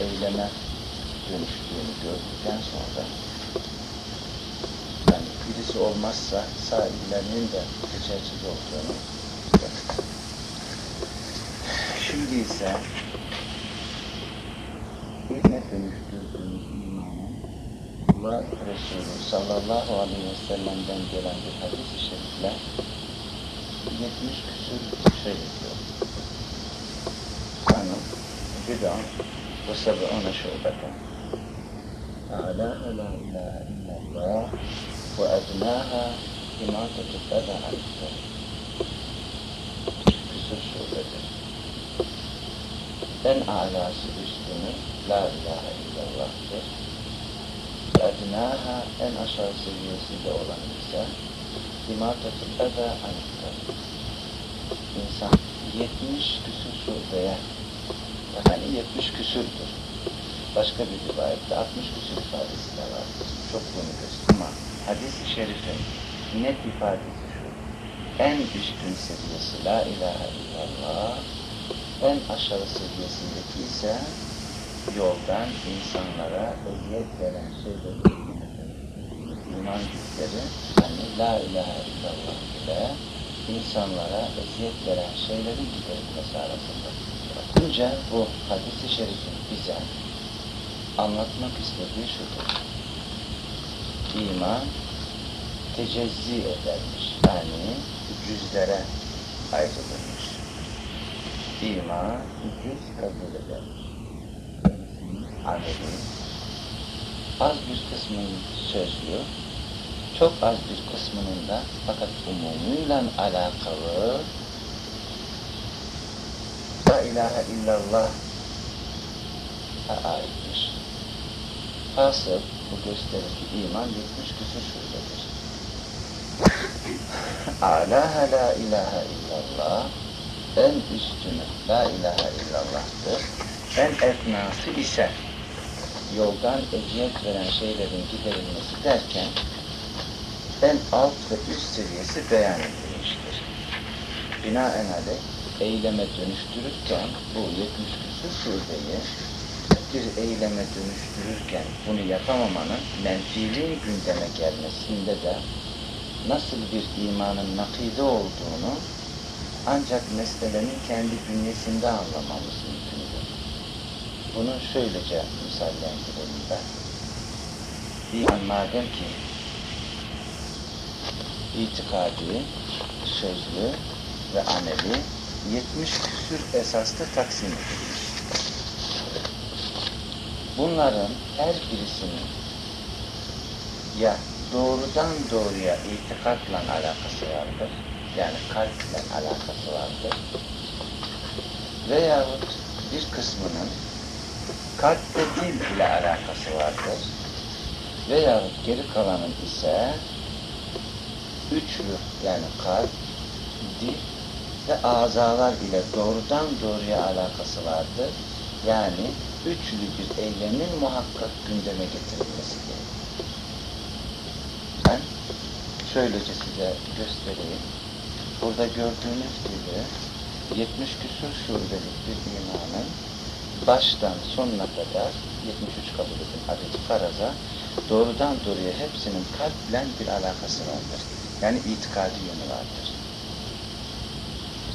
eyleme dönüştüğünü gördükten sonra yani birisi olmazsa sahiplerinin de geçersiz olduğunu. Şimdi ise eyleme dönüştürdüğümüz imanın Allah Resulü sallallahu aleyhi ve sellem'den gelen bir hadis-i şerifle 70 küsur şey diyor. Kanun, bid'an ve seb'une şubeten. أعلاها لا إله إلا الله وأدناها إماتة الأذى عن الطريق küsur şubedir. En alası üstünü La ilahe illallah'tır. Ednaha en aşağı seviyesinde olan ise İmatatul eza anittar. İnsan 70 küsur şubeye yani 70 küsürdür. Başka bir rivayette 60 küsur ifadesi de var. Çok gösteriyor ama hadis-i şerifin net ifadesi şu. En üstün seviyesi La ilahe illallah en aşağı seviyesindeki ise yoldan insanlara eziyet veren şeyleri iman güçleri yani La ilahe illallah ile insanlara eziyet veren şeylerin giderilmesi arasında. Önce bu hadis-i şerifin bize anlatmak istediği şudur. İman tecezzi edermiş. Yani cüzlere ayrılırmış. İman cüz kabul edermiş. Ameli az bir kısmının sözlü, çok az bir kısmının da fakat umumuyla alakalı La ilahe illallah aittir. Hasıl bu gösterir ki iman 70 küsur şubedir. Alaha la ilahe illallah en üstünü la ilahe illallah'tır. En efnası ise yoldan eziyet veren şeylerin giderilmesi derken en alt ve üst seviyesi beyan edilmiştir. Binaenaleyh eyleme dönüştürürken bu 70 küsur şubeyi bir eyleme dönüştürürken bunu yapamamanın menfiliğin gündeme gelmesinde de nasıl bir imanın nakide olduğunu ancak meselenin kendi bünyesinde anlamamız mümkündür. Bunu şöylece misallendirelim ben. İman madem ki itikadi, sözlü ve ameli 70 küsür esasta taksim edilmiş. Bunların her birisinin ya doğrudan doğruya itikatla alakası vardır, yani kalple alakası vardır, veyahut bir kısmının kalp ve dil ile alakası vardır, veyahut geri kalanın ise üçlü yani kalp, dil ve azalar ile doğrudan doğruya alakası vardır. Yani üçlü bir eylemin muhakkak gündeme getirilmesi gerekir. Ben şöylece size göstereyim. Burada gördüğünüz gibi 70 küsur şubelik bir imanın baştan sonuna kadar 73 kabul edin adeti faraza doğrudan doğruya hepsinin kalple bir alakası vardır. Yani itikadi yönü vardır.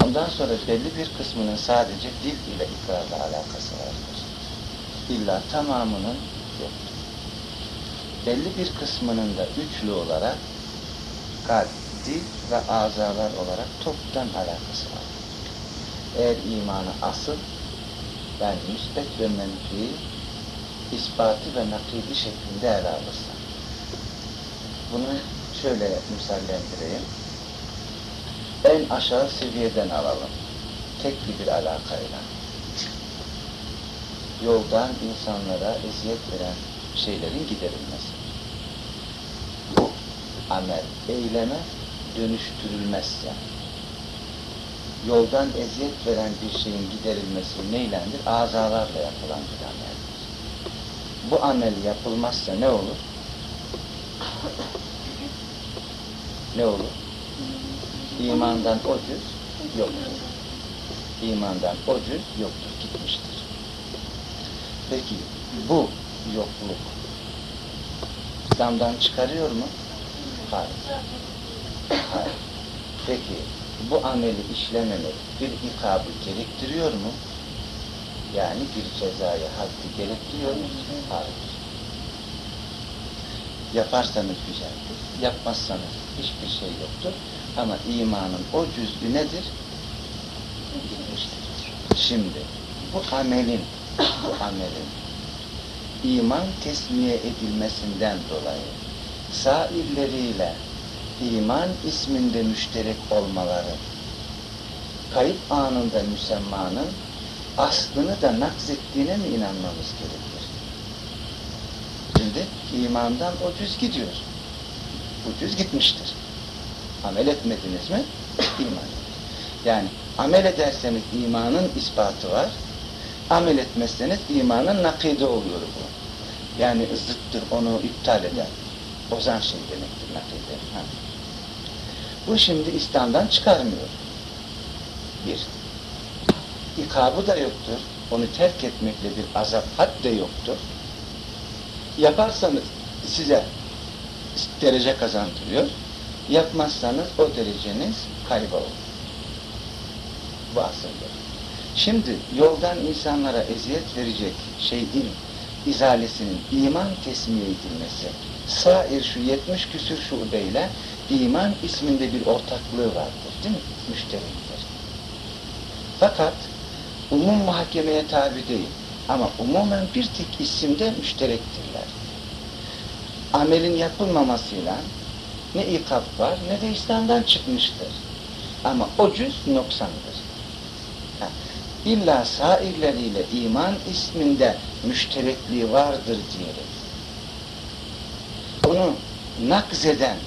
Ondan sonra belli bir kısmının sadece dil ile ikrarla alakası vardır. İlla tamamının yoktur. Belli bir kısmının da üçlü olarak kalp, dil ve azalar olarak toptan alakası vardır. Eğer imanı asıl, yani müsbet ve menfi, ispatı ve nakidi şeklinde ele alırsa. Bunu şöyle misallendireyim en aşağı seviyeden alalım. Tekli bir alakayla. Yoldan insanlara eziyet veren şeylerin giderilmesi. Bu amel, eyleme dönüştürülmezse, yoldan eziyet veren bir şeyin giderilmesi neylendir? Azalarla yapılan bir ameldir. Bu amel yapılmazsa ne olur? Ne olur? İmandan o cüz yoktur. İmandan o cüz yoktur, gitmiştir. Peki bu yokluk İslam'dan çıkarıyor mu? Hayır. Hayır. Peki bu ameli işlememek bir ikabı gerektiriyor mu? Yani bir cezayı haddi gerektiriyor mu? Hayır. Yaparsanız güzeldir, yapmazsanız hiçbir şey yoktur. Ama imanın o cüz'ü nedir? Şimdi bu amelin, bu amelin iman tesmiye edilmesinden dolayı sairleriyle iman isminde müşterek olmaları kayıp anında müsemmanın aslını da nakzettiğine mi inanmamız gerekir? Şimdi imandan o cüz gidiyor. Bu cüz gitmiştir. Amel etmediniz mi? İman. Yani amel ederseniz imanın ispatı var. Amel etmezseniz imanın nakide oluyor bu. Yani zıttır, onu iptal eder. Bozan şey demektir nakide. Ha. Bu şimdi İslam'dan çıkarmıyor. Bir. İkabı da yoktur. Onu terk etmekle bir azap had de yoktur. Yaparsanız size derece kazandırıyor. Yapmazsanız o dereceniz kaybolur. Bu asıldır. Şimdi yoldan insanlara eziyet verecek şeyin izalesinin iman tesmiye edilmesi, sair şu 70 küsür şubeyle iman isminde bir ortaklığı vardır değil mi? Müşterektir. Fakat umum muhakemeye tabi değil. Ama umumen bir tek isimde müşterektirler. Amelin yapılmamasıyla ne ikab var ne de İslam'dan çıkmıştır. Ama o cüz noksandır. Ha, İlla sairleriyle iman isminde müşterekliği vardır diyerek. Onu nakzeden,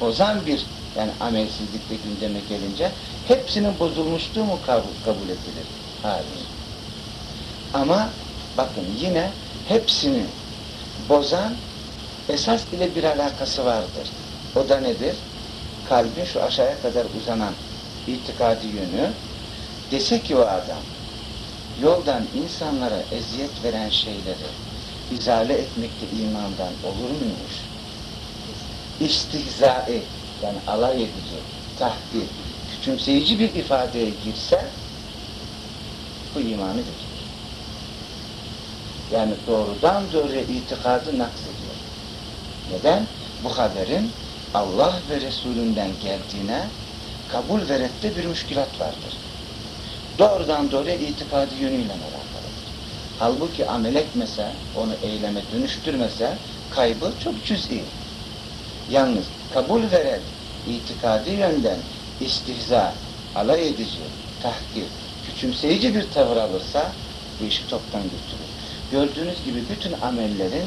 bozan bir yani amelsizlikte gündeme gelince hepsinin bozulmuşluğu mu kabul, kabul edilir? Hayır. Ama bakın yine hepsini bozan esas ile bir alakası vardır. O da nedir? Kalbin şu aşağıya kadar uzanan itikadi yönü dese ki o adam yoldan insanlara eziyet veren şeyleri izale etmekte imandan olur muymuş? İstihzai yani alay edici, tahdir, küçümseyici bir ifadeye girse bu imanı götürür. Yani doğrudan doğruya itikadı naksediyor. Neden? Bu haberin Allah ve Resulünden geldiğine kabul ve redde bir müşkilat vardır. Doğrudan doğruya itikadi yönüyle alakalıdır. Halbuki amel etmese, onu eyleme dönüştürmese kaybı çok cüz'i. Yalnız kabul veren itikadi yönden istihza, alay edici, tahkir, küçümseyici bir tavır alırsa bu işi toptan götürür. Gördüğünüz gibi bütün amellerin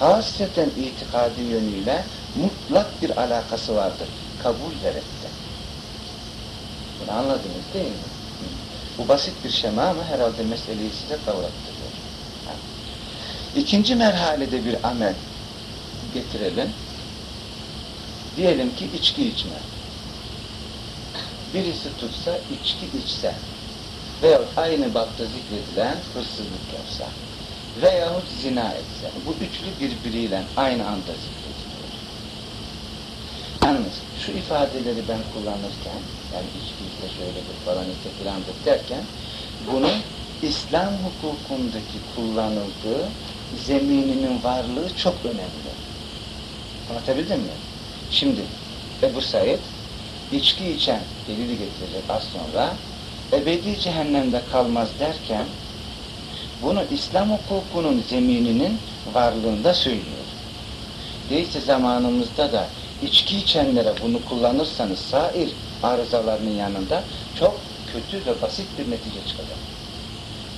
hasreten itikadi yönüyle mutlak bir alakası vardır. Kabul ve. Bunu anladınız değil mi? Bu basit bir şema ama herhalde meseleyi size kavrattırıyor. İkinci merhalede bir amel getirelim. Diyelim ki içki içme. Birisi tutsa, içki içse veya aynı bapta zikredilen hırsızlık yapsa veyahut zina etse. Bu üçlü birbiriyle aynı anda zikrediliyor. Yalnız şu ifadeleri ben kullanırken yani içki ise şöyledir falan ise filandır derken bunun İslam hukukundaki kullanıldığı zemininin varlığı çok önemli. Anlatabildim mi? Şimdi Ebu Said içki içen delili getirecek az sonra ebedi cehennemde kalmaz derken bunu İslam hukukunun zemininin varlığında söylüyor. Değilse zamanımızda da içki içenlere bunu kullanırsanız sair arızalarının yanında çok kötü ve basit bir netice çıkacak.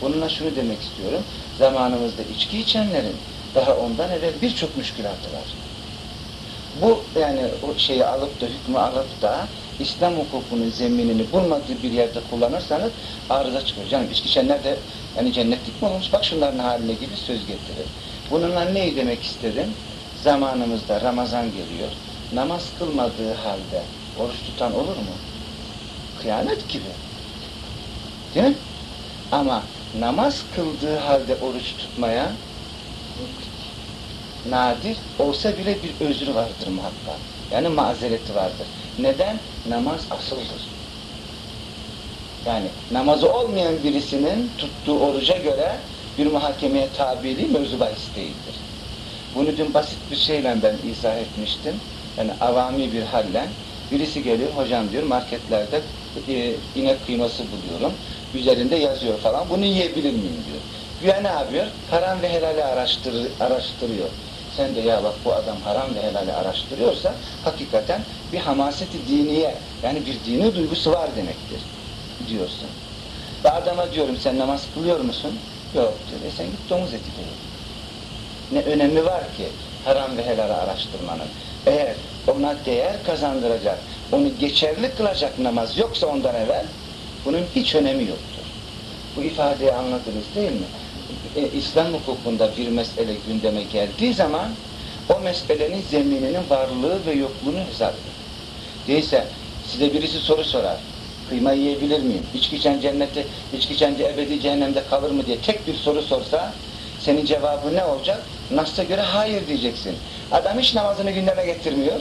Bununla şunu demek istiyorum. Zamanımızda içki içenlerin daha ondan evvel birçok müşkülatı var. Bu yani o şeyi alıp da hükmü alıp da İslam hukukunun zeminini bulmadığı bir yerde kullanırsanız arıza çıkıyor. Canım içki içenler de yani cennetlik mi olmuş? Bak şunların haline gibi söz getirir. Bununla neyi demek istedim? Zamanımızda Ramazan geliyor. Namaz kılmadığı halde oruç tutan olur mu? Kıyamet gibi. Değil mi? Ama namaz kıldığı halde oruç tutmaya nadir olsa bile bir özrü vardır muhakkak. Yani mazereti vardır. Neden? Namaz asıldır. Yani namazı olmayan birisinin tuttuğu oruca göre bir muhakemeye tabili mevzu bahis değildir. Bunu dün basit bir şeyle ben izah etmiştim. Yani avami bir halle. Birisi geliyor, hocam diyor marketlerde e, inek kıyması buluyorum. Üzerinde yazıyor falan. Bunu yiyebilir miyim diyor. Güya ne yapıyor? Haram ve helali araştır, araştırıyor. Sen de ya bak bu adam haram ve helali araştırıyorsa hakikaten bir hamaseti diniye yani bir dini duygusu var demektir diyorsun. Ve adama diyorum sen namaz kılıyor musun? Yok diyor. E sen git domuz eti ye. Ne önemi var ki haram ve helali araştırmanın? Eğer ona değer kazandıracak, onu geçerli kılacak namaz yoksa ondan evvel bunun hiç önemi yoktur. Bu ifadeyi anladınız değil mi? E, İslam hukukunda bir mesele gündeme geldiği zaman o meselenin zemininin varlığı ve yokluğunu hesap edin. Değilse size birisi soru sorar. Kıyma yiyebilir miyim? İçki içen cennette, içki içen ebedi cehennemde kalır mı diye tek bir soru sorsa senin cevabı ne olacak? Nas'a göre hayır diyeceksin. Adam hiç namazını gündeme getirmiyor.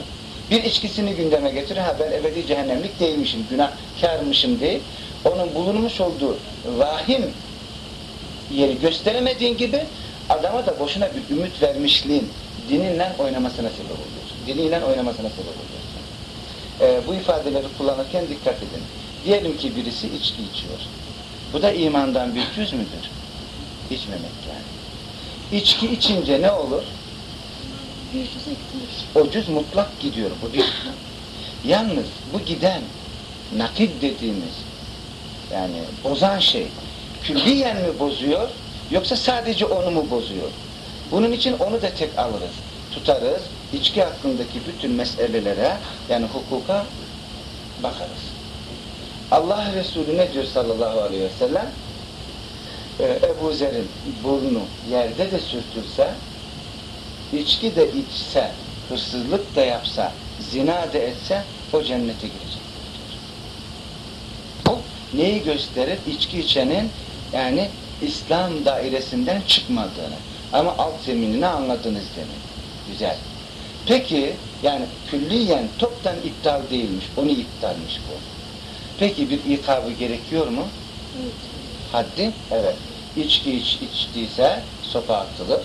Bir içkisini gündeme getiriyor. Ha ben ebedi cehennemlik değilmişim, günahkarmışım değil. Onun bulunmuş olduğu vahim yeri gösteremediğin gibi adama da boşuna bir ümit vermişliğin dininle oynamasına sebep oluyorsun. Diniyle oynamasına sebep oluyorsun. Ee, bu ifadeleri kullanırken dikkat edin. Diyelim ki birisi içki içiyor. Bu da imandan bir cüz müdür? İçmemek yani. İçki içince ne olur? O cüz mutlak gidiyor. Bu bir. Yalnız bu giden nakid dediğimiz yani bozan şey külliyen mi bozuyor yoksa sadece onu mu bozuyor? Bunun için onu da tek alırız. Tutarız. içki hakkındaki bütün meselelere yani hukuka bakarız. Allah Resulü ne diyor sallallahu aleyhi ve sellem? Ee, Ebu Zer'in burnu yerde de sürtülse, içki de içse, hırsızlık da yapsa, zina da etse o cennete girecek. O neyi gösterir? İçki içenin yani İslam dairesinden çıkmadığını. Ama alt zeminini anladınız demin. Güzel. Peki yani külliyen toptan iptal değilmiş. Onu iptalmiş bu. Peki bir ikabı gerekiyor mu? Evet. Haddi? Evet. İçki iç, içtiyse sopa atılır.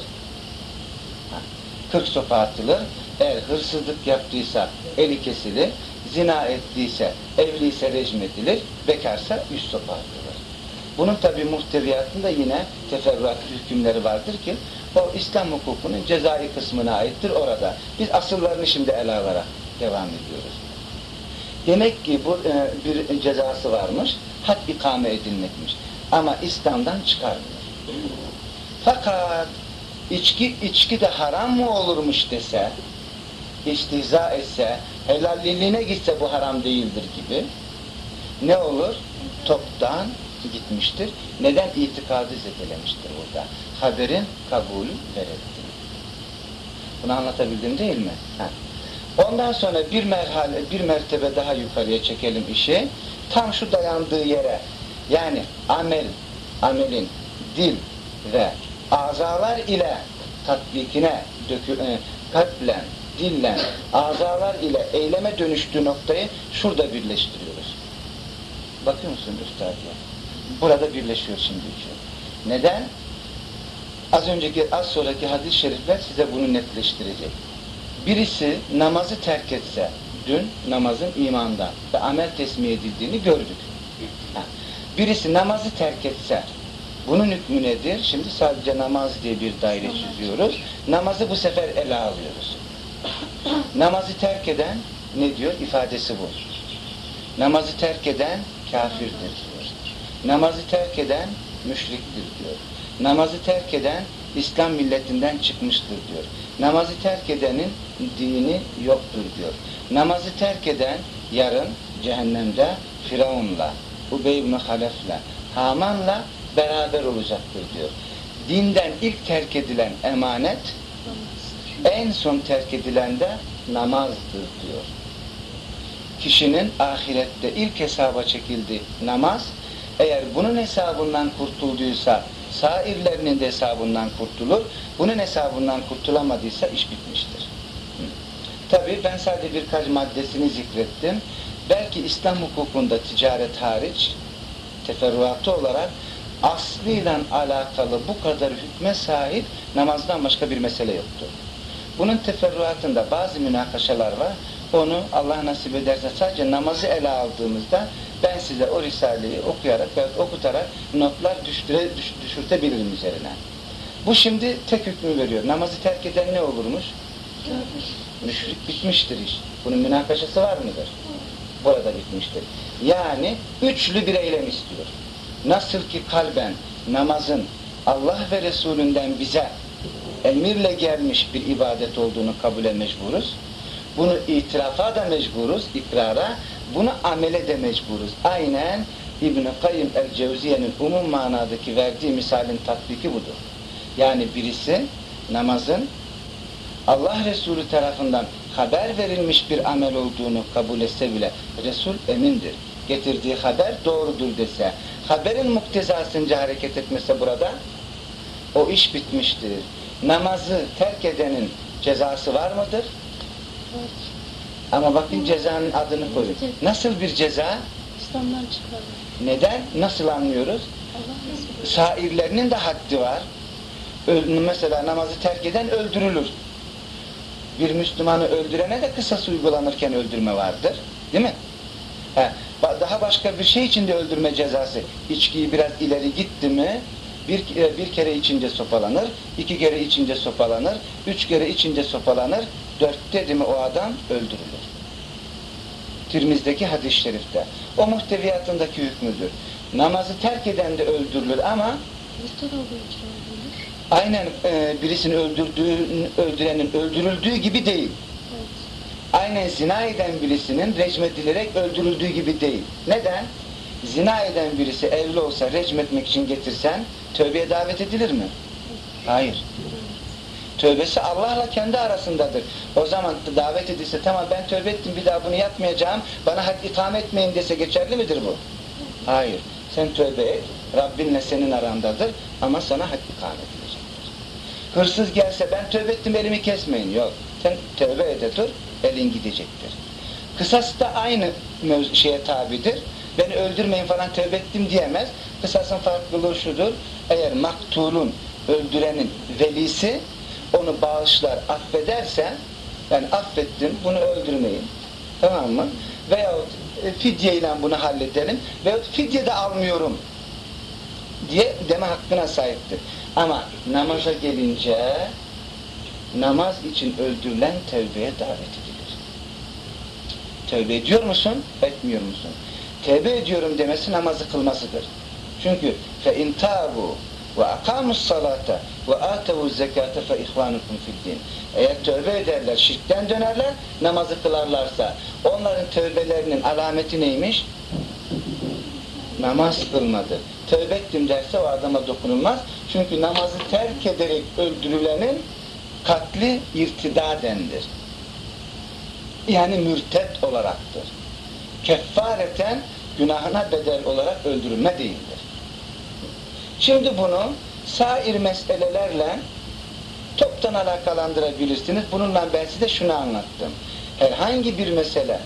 40 sopa atılır. Eğer hırsızlık yaptıysa eli kesilir. Zina ettiyse, evliyse rejim edilir. Bekarsa yüz sopa atılır. Bunun tabi muhteviyatında yine teferruat hükümleri vardır ki o İslam hukukunun cezai kısmına aittir orada. Biz asıllarını şimdi ele alarak devam ediyoruz. Demek ki bu e, bir cezası varmış, had ikame edilmekmiş. Ama İslam'dan çıkarmıyor. Fakat içki, içki de haram mı olurmuş dese, istihza etse, helalliliğine gitse bu haram değildir gibi, ne olur? Toptan gitmiştir. Neden itikadı zedelemiştir burada? Haberin kabulü verildi. Bunu anlatabildim değil mi? Ha. Ondan sonra bir merhale, bir mertebe daha yukarıya çekelim işi. Tam şu dayandığı yere yani amel, amelin dil ve azalar ile tatbikine dökü, e, kalplen, dillen, azalar ile eyleme dönüştüğü noktayı şurada birleştiriyoruz. Bakıyor musun üstad ya? Burada birleşiyor şimdi üçü. Neden? Az önceki, az sonraki hadis-i şerifler size bunu netleştirecek. Birisi namazı terk etse, dün namazın imandan ve amel tesmiye edildiğini gördük. Birisi namazı terk etse, bunun hükmü nedir? Şimdi sadece namaz diye bir daire çiziyoruz. Namazı bu sefer ele alıyoruz. Namazı terk eden ne diyor? İfadesi bu. Namazı terk eden kafirdir diyor. Namazı terk eden müşriktir diyor. Namazı terk eden İslam milletinden çıkmıştır diyor. Namazı terk edenin dini yoktur diyor. Namazı terk eden yarın cehennemde Firavun'la, Ubey ibn Halef'le, Haman'la beraber olacaktır diyor. Dinden ilk terk edilen emanet en son terk edilen de namazdır diyor. Kişinin ahirette ilk hesaba çekildi namaz Eğer bunun hesabından kurtulduysa sairlerinin de hesabından kurtulur. Bunun hesabından kurtulamadıysa iş bitmiştir. Tabi ben sadece birkaç maddesini zikrettim. Belki İslam hukukunda ticaret hariç teferruatı olarak aslıyla alakalı bu kadar hükme sahip namazdan başka bir mesele yoktur. Bunun teferruatında bazı münakaşalar var. Onu Allah nasip ederse sadece namazı ele aldığımızda ben size o Risale'yi okuyarak veya okutarak notlar düşüre, düş, düşürtebilirim üzerine. Bu şimdi tek hükmü veriyor. Namazı terk eden ne olurmuş? Müşrik bitmiştir iş. Bunun münakaşası var mıdır? Burada bitmiştir. Yani üçlü bir eylem istiyor. Nasıl ki kalben namazın Allah ve Resulünden bize emirle gelmiş bir ibadet olduğunu kabule mecburuz. Bunu itirafa da mecburuz, ikrara. Bunu amele de mecburuz. Aynen İbn-i Kayyum el-Cevziye'nin umum manadaki verdiği misalin tatbiki budur. Yani birisi namazın Allah Resulü tarafından haber verilmiş bir amel olduğunu kabul etse bile Resul emindir. Getirdiği haber doğrudur dese, haberin muktezasınca hareket etmese burada o iş bitmiştir. Namazı terk edenin cezası var mıdır? Evet. Ama bakın cezanın adını koyun. Nasıl bir ceza? İslam'dan çıkarmak. Neden? Nasıl anlıyoruz? Sairlerinin de haddi var. Mesela namazı terk eden öldürülür. Bir Müslümanı öldürene de kısas uygulanırken öldürme vardır. Değil mi? He, daha başka bir şey için de öldürme cezası. İçkiyi biraz ileri gitti mi bir, e, bir kere içince sopalanır, iki kere içince sopalanır, üç kere içince sopalanır, dörtte mi o adam öldürülür. Tirmizdeki hadis-i şerifte. O muhteviyatındaki hükmüdür. Namazı terk eden de öldürülür ama aynen e, birisini öldürdüğü, öldürenin öldürüldüğü gibi değil. Evet. Aynen zina eden birisinin recmedilerek öldürüldüğü gibi değil. Neden? Zina eden birisi evli olsa recmetmek için getirsen tövbeye davet edilir mi? Hayır. Tövbesi Allah'la kendi arasındadır. O zaman davet edilse tamam ben tövbe ettim bir daha bunu yapmayacağım bana had itham etmeyin dese geçerli midir bu? Hayır. Sen tövbe et. Rabbinle senin arandadır ama sana had itham edilecektir. Hırsız gelse ben tövbe ettim elimi kesmeyin. Yok. Sen tövbe ede dur elin gidecektir. Kısas da aynı şeye tabidir. Beni öldürmeyin falan tövbe ettim diyemez. Kısasın farklılığı şudur. Eğer maktulun, öldürenin velisi onu bağışlar, affederse yani affettim, bunu öldürmeyin. Tamam mı? Veyahut e, fidyeyle bunu halledelim. Veyahut fidye de almıyorum diye deme hakkına sahiptir. Ama namaza gelince namaz için öldürülen tövbeye davet edilir. Tövbe ediyor musun? Etmiyor musun? Tövbe ediyorum demesi namazı kılmasıdır. Çünkü fe in tabu ve akamus salata ve atavu zekate fe ihvanukum fid din. Eğer tövbe ederler, şirkten dönerler, namazı kılarlarsa onların tövbelerinin alameti neymiş? Namaz kılmadı. Tövbe ettim derse o adama dokunulmaz. Çünkü namazı terk ederek öldürülenin katli irtidadendir. Yani mürtet olaraktır. Keffareten günahına bedel olarak öldürülme değildir. Şimdi bunu sair meselelerle toptan alakalandırabilirsiniz. Bununla ben size şunu anlattım. Herhangi bir mesele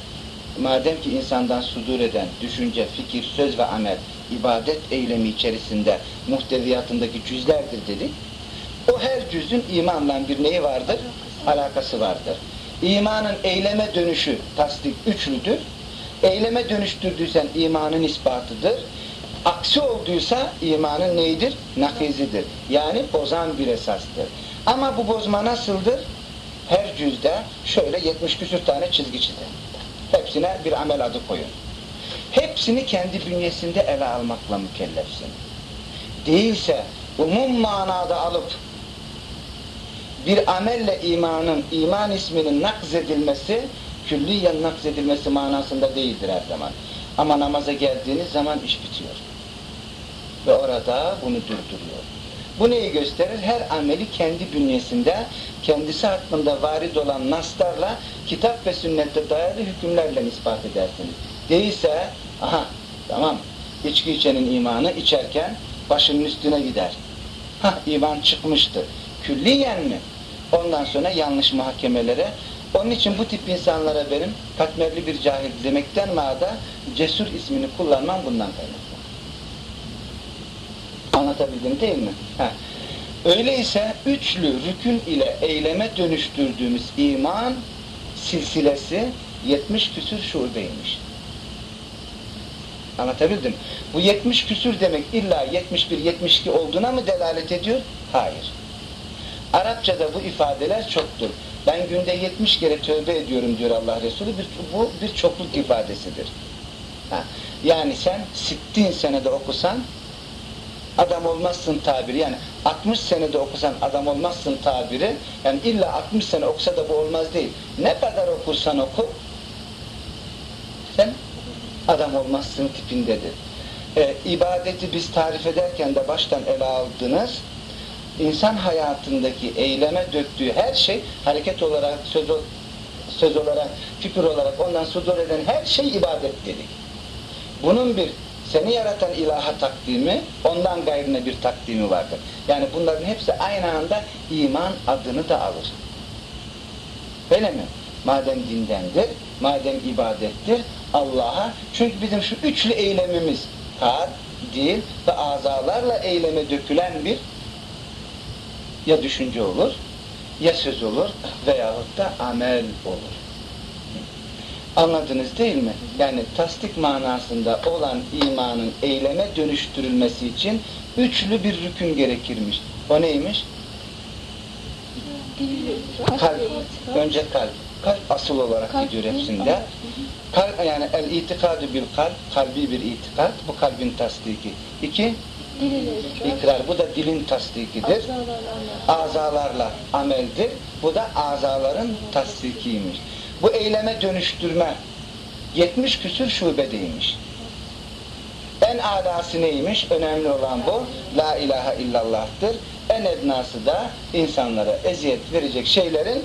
madem ki insandan sudur eden düşünce, fikir, söz ve amel ibadet eylemi içerisinde muhteviyatındaki cüzlerdir dedik. O her cüzün imanla bir neyi vardır? Alakası vardır. İmanın eyleme dönüşü tasdik üçlüdür. Eyleme dönüştürdüysen imanın ispatıdır. Aksi olduysa imanın neydir? Nakizidir. Yani bozan bir esastır. Ama bu bozma nasıldır? Her cüzde şöyle 70 küsür tane çizgi çizin. Hepsine bir amel adı koyun. Hepsini kendi bünyesinde ele almakla mükellefsin. Değilse umum manada alıp bir amelle imanın, iman isminin nakzedilmesi, külliyen nakzedilmesi manasında değildir her zaman. Ama namaza geldiğiniz zaman iş bitiyor. Ve orada bunu durduruyor. Bu neyi gösterir? Her ameli kendi bünyesinde, kendisi hakkında varid olan naslarla, kitap ve sünnette dayalı hükümlerle ispat edersiniz. Değilse, aha tamam, İçki içenin imanı içerken başının üstüne gider. Hah iman çıkmıştır. Külliyen mi? Ondan sonra yanlış muhakemelere. Onun için bu tip insanlara benim katmerli bir cahil demekten mağda cesur ismini kullanmam bundan kaynaklı. Anlatabildim değil mi? Heh. Öyleyse üçlü rükün ile eyleme dönüştürdüğümüz iman silsilesi 70 küsür şubeymiş. Anlatabildim. Bu 70 küsür demek illa 71-72 olduğuna mı delalet ediyor? Hayır. Arapçada bu ifadeler çoktur. Ben günde 70 kere tövbe ediyorum diyor Allah Resulü. Bu bir çokluk ifadesidir. Ha. Yani sen sittin senede okusan adam olmazsın tabiri. Yani 60 senede okusan adam olmazsın tabiri. Yani illa 60 sene okusa da bu olmaz değil. Ne kadar okursan oku sen adam olmazsın tipindedir. Ee, ibadeti biz tarif ederken de baştan ele aldınız. İnsan hayatındaki eyleme döktüğü her şey hareket olarak, söz, söz olarak, fikir olarak ondan sudur eden her şey ibadet dedik. Bunun bir seni yaratan ilaha takdimi, ondan gayrına bir takdimi vardır. Yani bunların hepsi aynı anda iman adını da alır. Öyle mi? Madem dindendir, madem ibadettir, Allah'a, çünkü bizim şu üçlü eylemimiz, kalp, dil ve azalarla eyleme dökülen bir ya düşünce olur, ya söz olur veyahut da amel olur. Anladınız değil mi? Yani tasdik manasında olan imanın eyleme dönüştürülmesi için üçlü bir rükün gerekirmiş. O neymiş? Kalp. Önce kalp. Kalp asıl olarak Kalp gidiyor hepsinde. Kalp yani el itikadu bil kalp, kalbi bir itikat. Bu kalbin tasdiki. İki, ikrar. Bu da dilin tasdikidir. Azalarla ameldir. Bu da azaların tasdikiymiş. Bu eyleme dönüştürme 70 küsür şubedeymiş. En alası neymiş? Önemli olan bu. La ilahe illallah'tır. En ednası da insanlara eziyet verecek şeylerin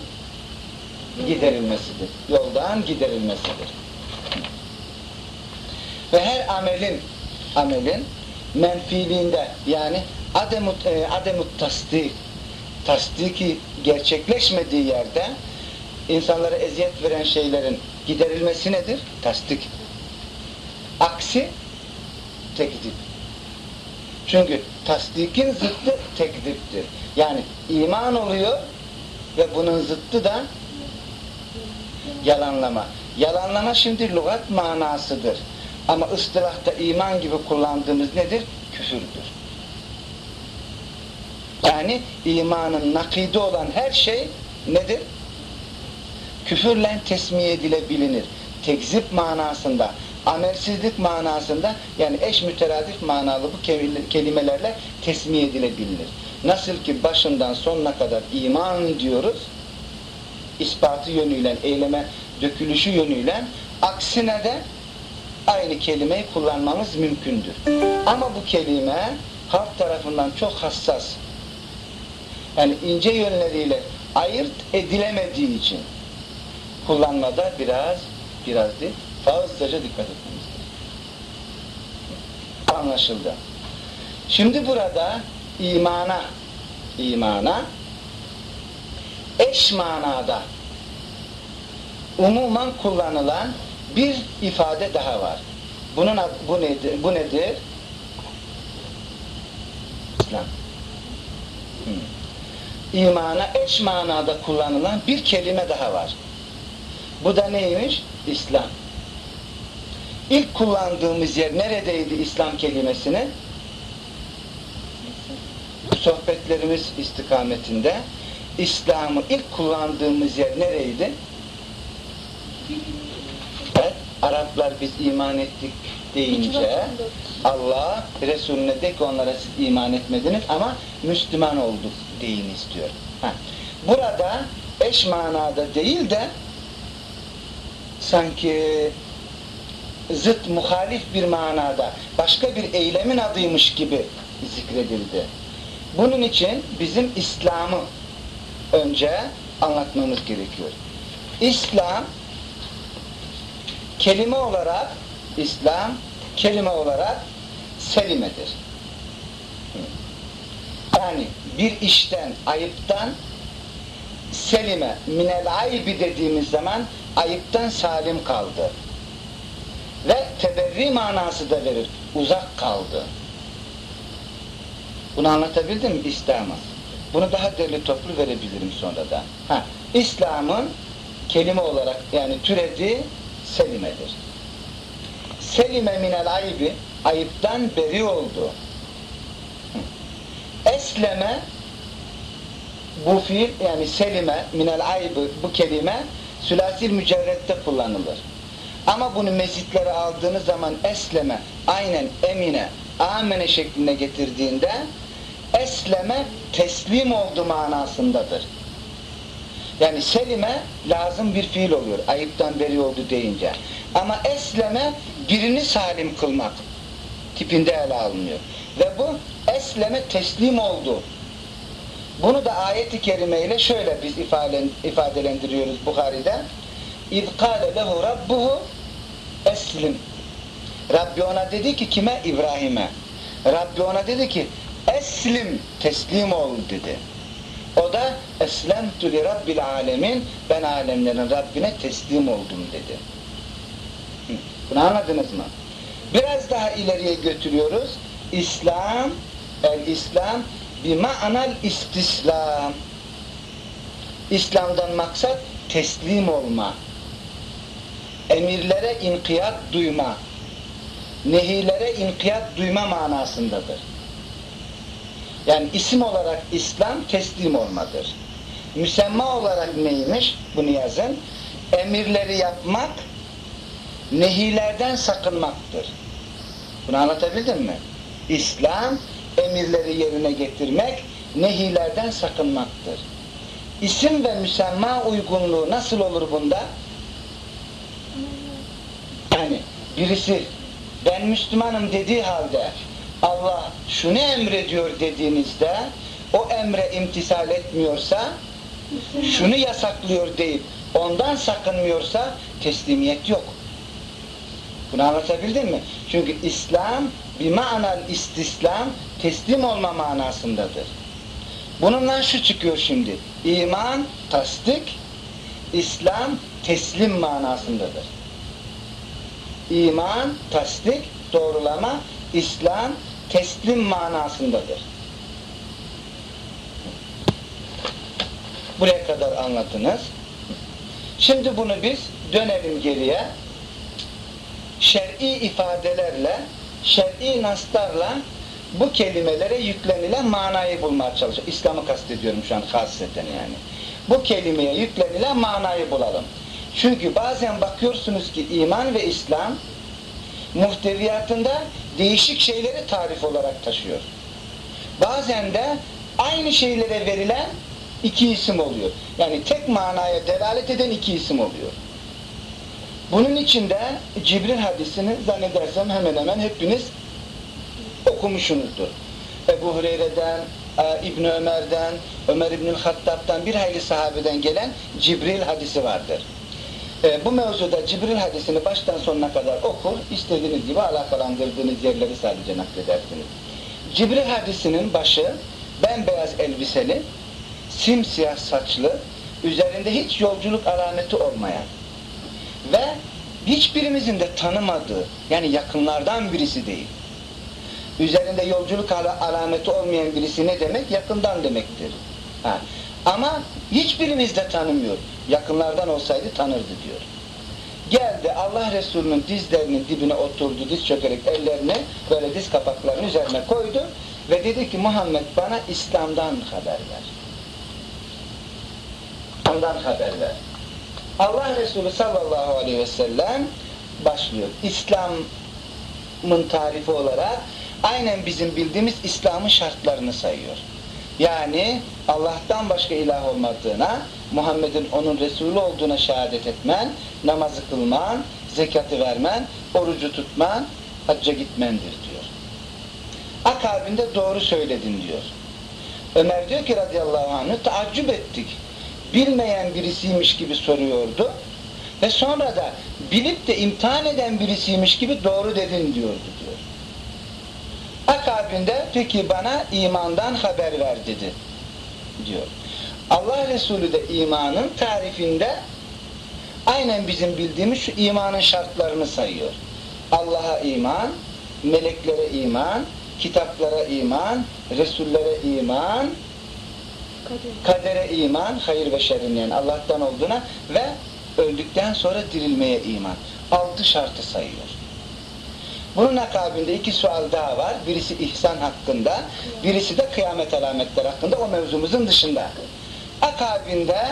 giderilmesidir. Yoldan giderilmesidir. Ve her amelin amelin menfiliğinde yani ademut, e, ademut tasdik tasdiki gerçekleşmediği yerde insanlara eziyet veren şeylerin giderilmesi nedir? Tasdik. Aksi tekzip. Çünkü tasdikin zıttı tekziptir. Yani iman oluyor ve bunun zıttı da yalanlama. Yalanlama şimdi lügat manasıdır. Ama ıstılahta iman gibi kullandığımız nedir? Küfürdür. Yani imanın nakidi olan her şey nedir? Küfürle tesmiye edilebilir. Tekzip manasında, amelsizlik manasında yani eş müteradif manalı bu kelimelerle tesmiye edilebilir. Nasıl ki başından sonuna kadar iman diyoruz, ispatı yönüyle, eyleme dökülüşü yönüyle, aksine de aynı kelimeyi kullanmamız mümkündür. Ama bu kelime halk tarafından çok hassas, yani ince yönleriyle ayırt edilemediği için kullanmada biraz, biraz değil, fazlaca dikkat etmemiz Anlaşıldı. Şimdi burada imana, imana eş manada umuman kullanılan bir ifade daha var. Bunun bu nedir? Bu nedir? İslam. Hmm. İmana eş manada kullanılan bir kelime daha var. Bu da neymiş? İslam. İlk kullandığımız yer neredeydi İslam kelimesini? Sohbetlerimiz istikametinde İslam'ı ilk kullandığımız yer nereydi? Evet, Araplar biz iman ettik deyince Allah Resulüne de ki onlara siz iman etmediniz ama Müslüman olduk deyin istiyor. Ha. Burada eş manada değil de sanki zıt muhalif bir manada başka bir eylemin adıymış gibi zikredildi. Bunun için bizim İslam'ı önce anlatmamız gerekiyor. İslam kelime olarak İslam kelime olarak selimedir. Yani bir işten, ayıptan selime, minel aybi dediğimiz zaman ayıptan salim kaldı. Ve teberri manası da verir. Uzak kaldı. Bunu anlatabildim mi İslam'ı? Bunu daha derli toplu verebilirim sonra da. Ha, İslam'ın kelime olarak yani türedi selimedir. Selime minel aybi ayıptan beri oldu. Esleme bu fiil yani selime minel aybi bu kelime sülasil mücerrette kullanılır. Ama bunu mezitlere aldığınız zaman esleme aynen emine amene şeklinde getirdiğinde esleme teslim oldu manasındadır. Yani selime lazım bir fiil oluyor. Ayıptan beri oldu deyince. Ama esleme birini salim kılmak tipinde ele alınıyor. Ve bu esleme teslim oldu. Bunu da ayet-i kerimeyle şöyle biz ifadelendiriyoruz Bukhari'de. اِذْ قَالَ لَهُ رَبُّهُ eslim. Rabbi ona dedi ki kime? İbrahim'e. Rabbi ona dedi ki eslim, teslim ol dedi. O da eslemtü li rabbil alemin ben alemlerin Rabbine teslim oldum dedi. Bunu anladınız mı? Biraz daha ileriye götürüyoruz. İslam, el İslam bir ma'anal istislam. İslam'dan maksat teslim olma. Emirlere inkiyat duyma. Nehilere inkiyat duyma manasındadır. Yani isim olarak İslam teslim olmadır. Müsemma olarak neymiş? Bunu yazın. Emirleri yapmak, nehilerden sakınmaktır. Bunu anlatabildim mi? İslam, emirleri yerine getirmek, nehilerden sakınmaktır. İsim ve müsemma uygunluğu nasıl olur bunda? Yani birisi ben Müslümanım dediği halde Allah şunu emrediyor dediğinizde o emre imtisal etmiyorsa şunu yasaklıyor deyip ondan sakınmıyorsa teslimiyet yok. Bunu anlatabildim mi? Çünkü İslam bir manal istislam teslim olma manasındadır. Bununla şu çıkıyor şimdi. İman, tasdik, İslam teslim manasındadır. İman, tasdik, doğrulama, İslam teslim manasındadır. Buraya kadar anlattınız. Şimdi bunu biz dönelim geriye. Şer'i ifadelerle, şer'i naslarla bu kelimelere yüklenilen manayı bulmaya çalışıyor. İslam'ı kastediyorum şu an hasreten yani. Bu kelimeye yüklenilen manayı bulalım. Çünkü bazen bakıyorsunuz ki iman ve İslam muhteviyatında değişik şeyleri tarif olarak taşıyor. Bazen de aynı şeylere verilen iki isim oluyor. Yani tek manaya delalet eden iki isim oluyor. Bunun içinde Cibril hadisini zannedersem hemen hemen hepiniz okumuşsunuzdur. Ebu Hureyre'den, e, İbni Ömer'den, Ömer İbnül Hattab'dan bir hayli sahabeden gelen Cibril hadisi vardır. E, bu mevzuda Cibril hadisini baştan sonuna kadar okur, istediğiniz gibi alakalandırdığınız yerleri sadece nakledersiniz. Cibril hadisinin başı bembeyaz elbiseli, simsiyah saçlı, üzerinde hiç yolculuk alameti olmayan ve hiçbirimizin de tanımadığı, yani yakınlardan birisi değil. Üzerinde yolculuk alameti olmayan birisi ne demek? Yakından demektir. Ha. Ama hiçbirimiz de tanımıyor. Yakınlardan olsaydı tanırdı diyor. Geldi Allah Resulü'nün dizlerinin dibine oturdu, diz çökerek ellerini böyle diz kapaklarının üzerine koydu ve dedi ki Muhammed bana İslam'dan haber ver. İslam'dan haber ver. Allah Resulü sallallahu aleyhi ve sellem başlıyor. İslam'ın tarifi olarak aynen bizim bildiğimiz İslam'ın şartlarını sayıyor. Yani Allah'tan başka ilah olmadığına, Muhammed'in onun Resulü olduğuna şehadet etmen, namazı kılman, zekatı vermen, orucu tutman, hacca gitmendir diyor. Akabinde doğru söyledin diyor. Ömer diyor ki radıyallahu anh taaccüp ettik. Bilmeyen birisiymiş gibi soruyordu. Ve sonra da bilip de imtihan eden birisiymiş gibi doğru dedin diyordu diyor. Akabinde peki bana imandan haber ver dedi diyor. Allah Resulü de imanın tarifinde aynen bizim bildiğimiz şu imanın şartlarını sayıyor. Allah'a iman, meleklere iman, kitaplara iman, Resullere iman. Kadere iman, hayır ve şerrin yani Allah'tan olduğuna ve öldükten sonra dirilmeye iman. Altı şartı sayıyor. Bunun akabinde iki sual daha var. Birisi ihsan hakkında, birisi de kıyamet alametleri hakkında o mevzumuzun dışında. Akabinde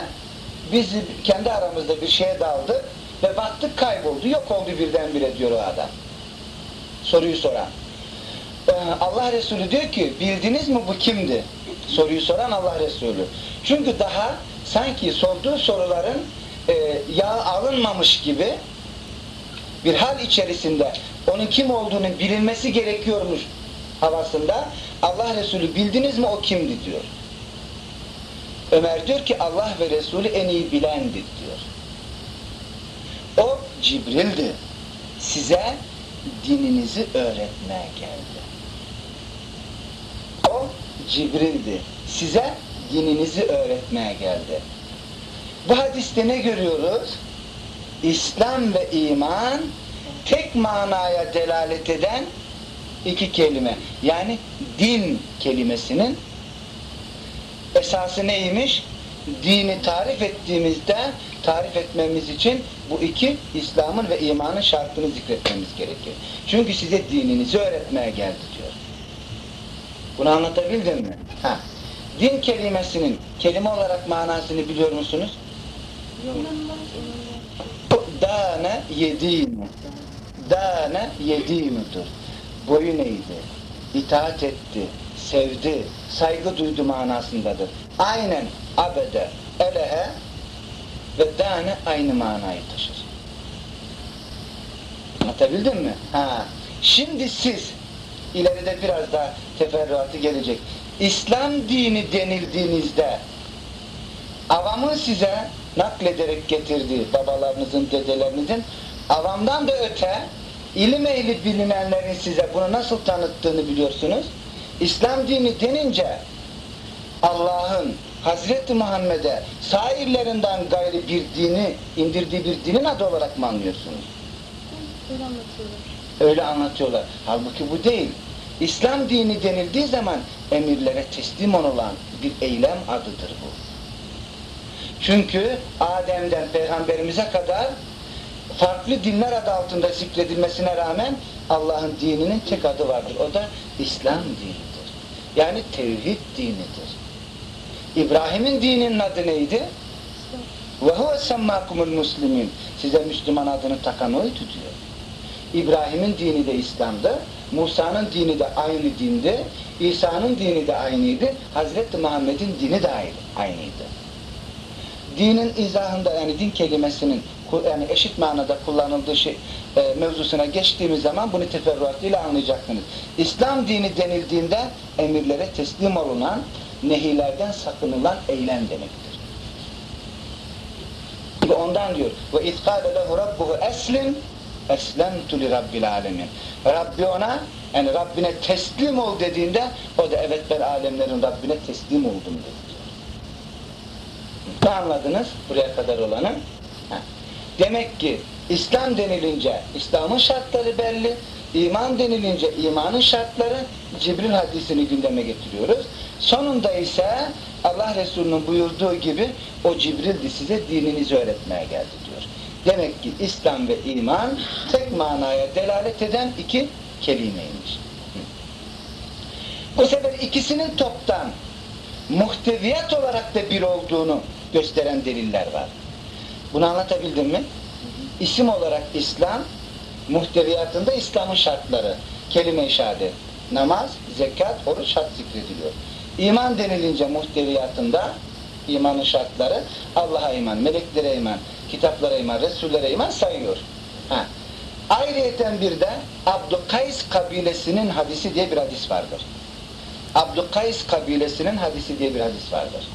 biz kendi aramızda bir şeye daldık ve baktık kayboldu, yok oldu birdenbire diyor o adam. Soruyu soran. Ee, Allah Resulü diyor ki bildiniz mi bu kimdi? Soruyu soran Allah Resulü. Çünkü daha sanki sorduğu soruların e, yağ alınmamış gibi bir hal içerisinde onun kim olduğunu bilinmesi gerekiyormuş havasında Allah Resulü bildiniz mi o kimdi diyor. Ömer diyor ki Allah ve Resulü en iyi bilendir diyor. O Cibril'di. Size dininizi öğretmeye geldi. Cibril'di. Size dininizi öğretmeye geldi. Bu hadiste ne görüyoruz? İslam ve iman tek manaya delalet eden iki kelime. Yani din kelimesinin esası neymiş? Dini tarif ettiğimizde tarif etmemiz için bu iki İslam'ın ve imanın şartını zikretmemiz gerekir. Çünkü size dininizi öğretmeye geldi diyor. Bunu anlatabildim mi? Ha. Din kelimesinin kelime olarak manasını biliyor musunuz? Dâne yedînü. Dâne yedînüdür. Boyun eğdi, itaat etti, sevdi, saygı duydu manasındadır. Aynen abede, elehe ve dâne aynı manayı taşır. Anlatabildim mi? Ha. Şimdi siz ileride biraz daha teferruatı gelecek. İslam dini denildiğinizde avamın size naklederek getirdiği babalarınızın, dedelerinizin avamdan da öte ilim ehli bilinenlerin size bunu nasıl tanıttığını biliyorsunuz. İslam dini denince Allah'ın Hazreti Muhammed'e sairlerinden gayri bir dini indirdiği bir dinin adı olarak mı anlıyorsunuz? Öyle anlatıyorlar. Öyle anlatıyorlar. Halbuki bu değil. İslam dini denildiği zaman emirlere teslim olan bir eylem adıdır bu. Çünkü Adem'den Peygamberimize kadar farklı dinler adı altında zikredilmesine rağmen Allah'ın dininin tek adı vardır. O da İslam dinidir. Yani tevhid dinidir. İbrahim'in dininin adı neydi? Ve huve semmâkumul muslimin. Size Müslüman adını takan oydu diyor. İbrahim'in dini de İslam'dı. Musa'nın dini de aynı dindi. İsa'nın dini de aynıydı. Hazreti Muhammed'in dini de aynı, aynıydı. Dinin izahında yani din kelimesinin yani eşit manada kullanıldığı şey, e, mevzusuna geçtiğimiz zaman bunu teferruatıyla anlayacaksınız. İslam dini denildiğinde emirlere teslim olunan, nehilerden sakınılan eylem demektir. Ve ondan diyor ve izkâle lehu rabbuhu eslim eslemtu li rabbil alemin. Rabbi ona yani Rabbine teslim ol dediğinde o da evet ben alemlerin Rabbine teslim oldum dedi. Ne anladınız buraya kadar olanı? Ha. Demek ki İslam denilince İslam'ın şartları belli, iman denilince imanın şartları Cibril hadisini gündeme getiriyoruz. Sonunda ise Allah Resulü'nün buyurduğu gibi o Cibril'di size dininizi öğretmeye geldi diyor. Demek ki İslam ve iman tek manaya delalet eden iki kelimeymiş. Bu sefer ikisinin toptan muhteviyat olarak da bir olduğunu gösteren deliller var. Bunu anlatabildim mi? İsim olarak İslam, muhteviyatında İslam'ın şartları, kelime-i şehadet, namaz, zekat, oruç şart zikrediliyor. İman denilince muhteviyatında imanın şartları Allah'a iman, meleklere iman, kitaplara iman, Resullere iman sayıyor. Ha. Ayrıyeten bir de Abdükays kabilesinin hadisi diye bir hadis vardır. Abdükays kabilesinin hadisi diye bir hadis vardır.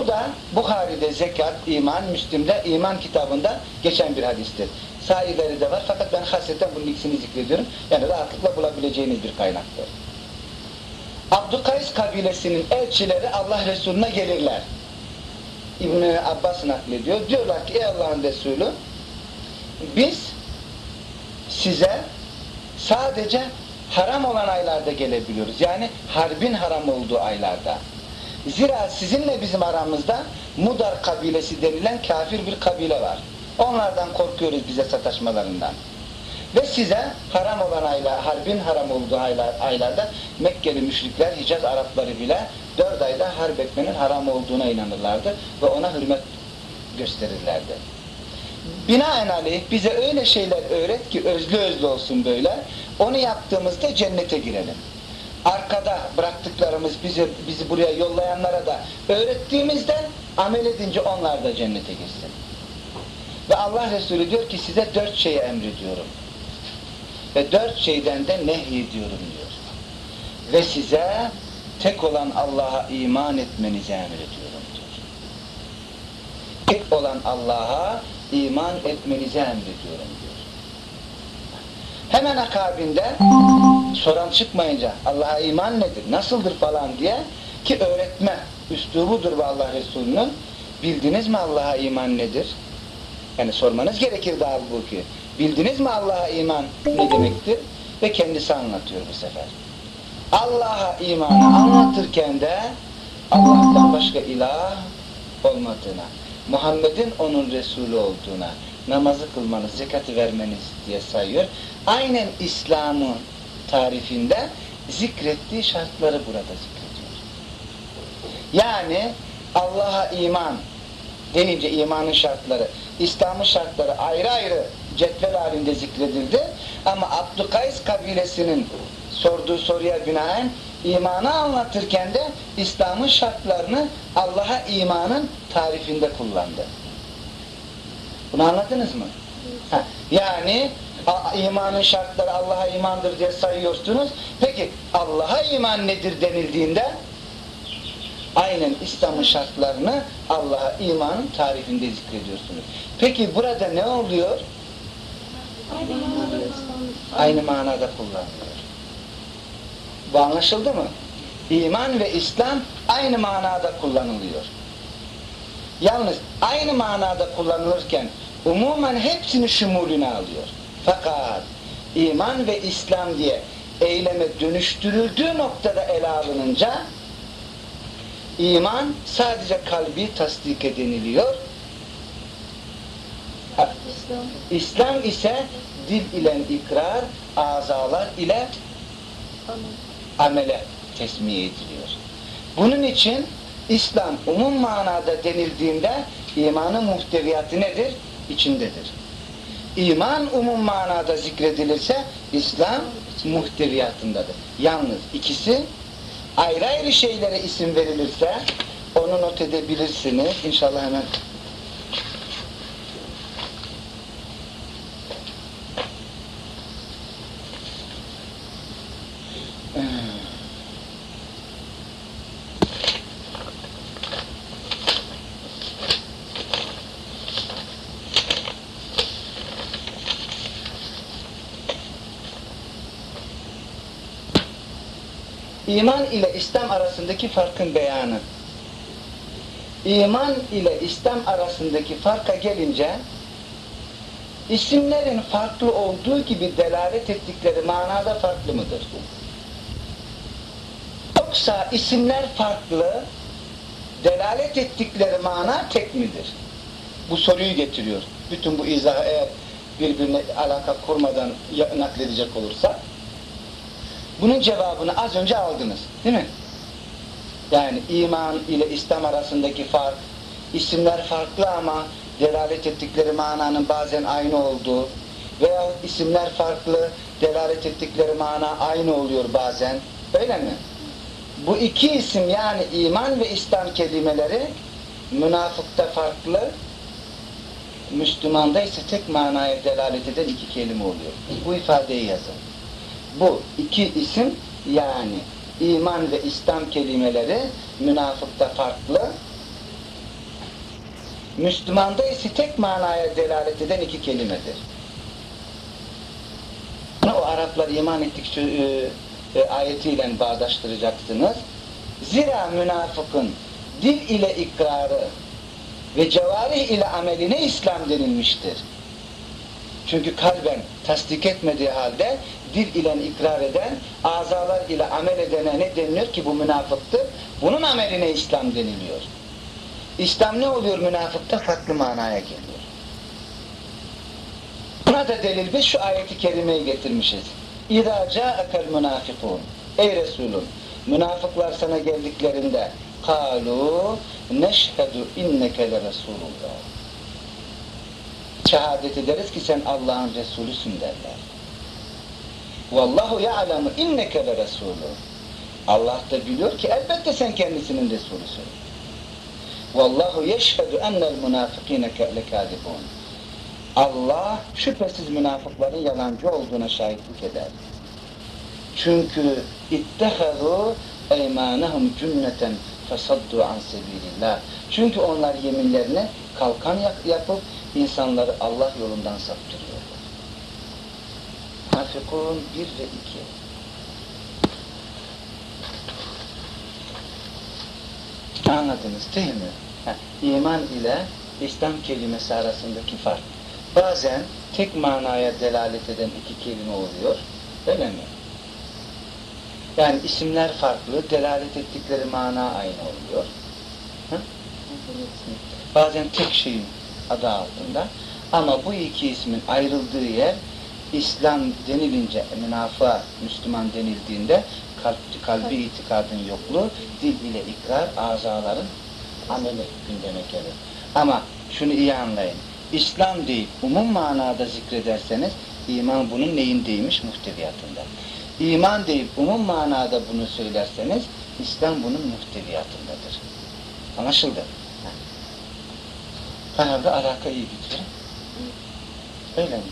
Bu da Bukhari'de zekat, iman, Müslim'de iman kitabında geçen bir hadistir. sahileri de var. Fakat ben hasreten bunun ikisini zikrediyorum. Yani rahatlıkla bulabileceğiniz bir kaynaktır. Abdükays kabilesinin elçileri Allah Resulüne gelirler. İbn Abbas naklediyor. Diyorlar ki ey Allah'ın Resulü biz size sadece haram olan aylarda gelebiliyoruz. Yani harbin haram olduğu aylarda. Zira sizinle bizim aramızda Mudar kabilesi denilen kafir bir kabile var. Onlardan korkuyoruz bize sataşmalarından. Ve size haram olan aylar, harbin haram olduğu aylar, aylarda Mekkeli müşrikler, Hicaz Arapları bile dört ayda harp etmenin haram olduğuna inanırlardı ve ona hürmet gösterirlerdi. Binaenaleyh bize öyle şeyler öğret ki özlü özlü olsun böyle. Onu yaptığımızda cennete girelim. Arkada bıraktıklarımız bizi, bizi buraya yollayanlara da öğrettiğimizde amel edince onlar da cennete girsin. Ve Allah Resulü diyor ki size dört şeyi emrediyorum. Ve dört şeyden de nehyediyorum diyor. Ve size tek olan Allah'a iman etmenizi emrediyorum diyor. Tek olan Allah'a iman etmenizi emrediyorum diyor. Hemen akabinde soran çıkmayınca Allah'a iman nedir, nasıldır falan diye ki öğretme üslubudur bu Allah Resulü'nün. Bildiniz mi Allah'a iman nedir? Yani sormanız gerekir daha bu ki. Bildiniz mi Allah'a iman ne demektir? Ve kendisi anlatıyor bu sefer. Allah'a imanı anlatırken de Allah'tan başka ilah olmadığına, Muhammed'in onun Resulü olduğuna, namazı kılmanız, zekatı vermeniz diye sayıyor. Aynen İslam'ın tarifinde zikrettiği şartları burada zikrediyor. Yani Allah'a iman denince imanın şartları, İslam'ın şartları ayrı ayrı cetvel halinde zikredildi. Ama Abdükays kabilesinin sorduğu soruya binaen imanı anlatırken de İslam'ın şartlarını Allah'a imanın tarifinde kullandı. Bunu anladınız mı? Ha, yani imanın şartları Allah'a imandır diye sayıyorsunuz. Peki Allah'a iman nedir denildiğinde aynen İslam'ın şartlarını Allah'a imanın tarifinde zikrediyorsunuz. Peki burada ne oluyor? Aynı manada kullanılıyor. Bu anlaşıldı mı? İman ve İslam aynı manada kullanılıyor. Yalnız aynı manada kullanılırken umumen hepsini şumulüne alıyor. Fakat iman ve İslam diye eyleme dönüştürüldüğü noktada ele alınınca iman sadece kalbi tasdik edililiyor. İslam. İse dil ile ikrar, azalar ile Anam. Amele tesmiye ediliyor. Bunun için İslam umum manada denildiğinde imanın muhteviyatı nedir? İçindedir. İman umum manada zikredilirse İslam muhteviyatındadır. Yalnız ikisi ayrı ayrı şeylere isim verilirse onu not edebilirsiniz. İnşallah hemen İman ile İslam arasındaki farkın beyanı. İman ile İslam arasındaki farka gelince isimlerin farklı olduğu gibi delalet ettikleri manada farklı mıdır? Yoksa isimler farklı, delalet ettikleri mana tek midir? Bu soruyu getiriyor. Bütün bu izahı eğer birbirine alaka kurmadan nakledecek olursak bunun cevabını az önce aldınız. Değil mi? Yani iman ile İslam arasındaki fark, isimler farklı ama delalet ettikleri mananın bazen aynı olduğu veya isimler farklı, delalet ettikleri mana aynı oluyor bazen. Öyle mi? Bu iki isim yani iman ve İslam kelimeleri münafıkta farklı, Müslümanda ise tek manaya delalet eden iki kelime oluyor. Bu ifadeyi yazın. Bu iki isim yani iman ve İslam kelimeleri münafıkta farklı, Müslümanda ise tek manaya delalet eden iki kelimedir. o Araplar iman ettik e, e, ayetiyle bağdaştıracaksınız. Zira münafıkın dil ile ikrarı ve cevarih ile ameline İslam denilmiştir. Çünkü kalben tasdik etmediği halde dil ile ikrar eden, azalar ile amel edene ne deniliyor ki bu münafıktır? Bunun ameline İslam deniliyor. İslam ne oluyor münafıkta? Farklı manaya geliyor. Buna da delil biz şu ayeti kerimeyi getirmişiz. İzâ câekel münâfikûn. Ey Resulüm, münafıklar sana geldiklerinde kâlû neşhedü inneke le Resulullah. Şehadet ederiz ki sen Allah'ın Resulüsün derler. Vallahu ya'lemu inneke le Resulü. Allah da biliyor ki elbette sen kendisinin Resulüsün. Vallahu yeşhedü ennel münafıkîne lekâdibûn. Allah şüphesiz münafıkların yalancı olduğuna şahitlik eder. Çünkü ittehazû eymanehum cünneten fesaddu an sebilillah. Çünkü onlar yeminlerini kalkan yap- yapıp insanları Allah yolundan saptırıyorlar. Münafıkun 1 ve 2. Anladınız değil mi? Ha, iman ile İslam kelimesi arasındaki fark. Bazen tek manaya delalet eden iki kelime oluyor. Öyle mi? Yani isimler farklı, delalet ettikleri mana aynı oluyor. Hı? Bazen tek şeyin adı altında. Ama bu iki ismin ayrıldığı yer İslam denilince, münafığa Müslüman denildiğinde kalp, kalbi itikadın yokluğu, dil ile ikrar, azaların ameli gündeme gelir. Ama şunu iyi anlayın. İslam deyip umum manada zikrederseniz iman bunun neyindeymiş? Muhteviyatında. İman deyip umum manada bunu söylerseniz İslam bunun muhteviyatındadır. Anlaşıldı? Ha. Herhalde alaka iyi gidiyor. Öyle mi?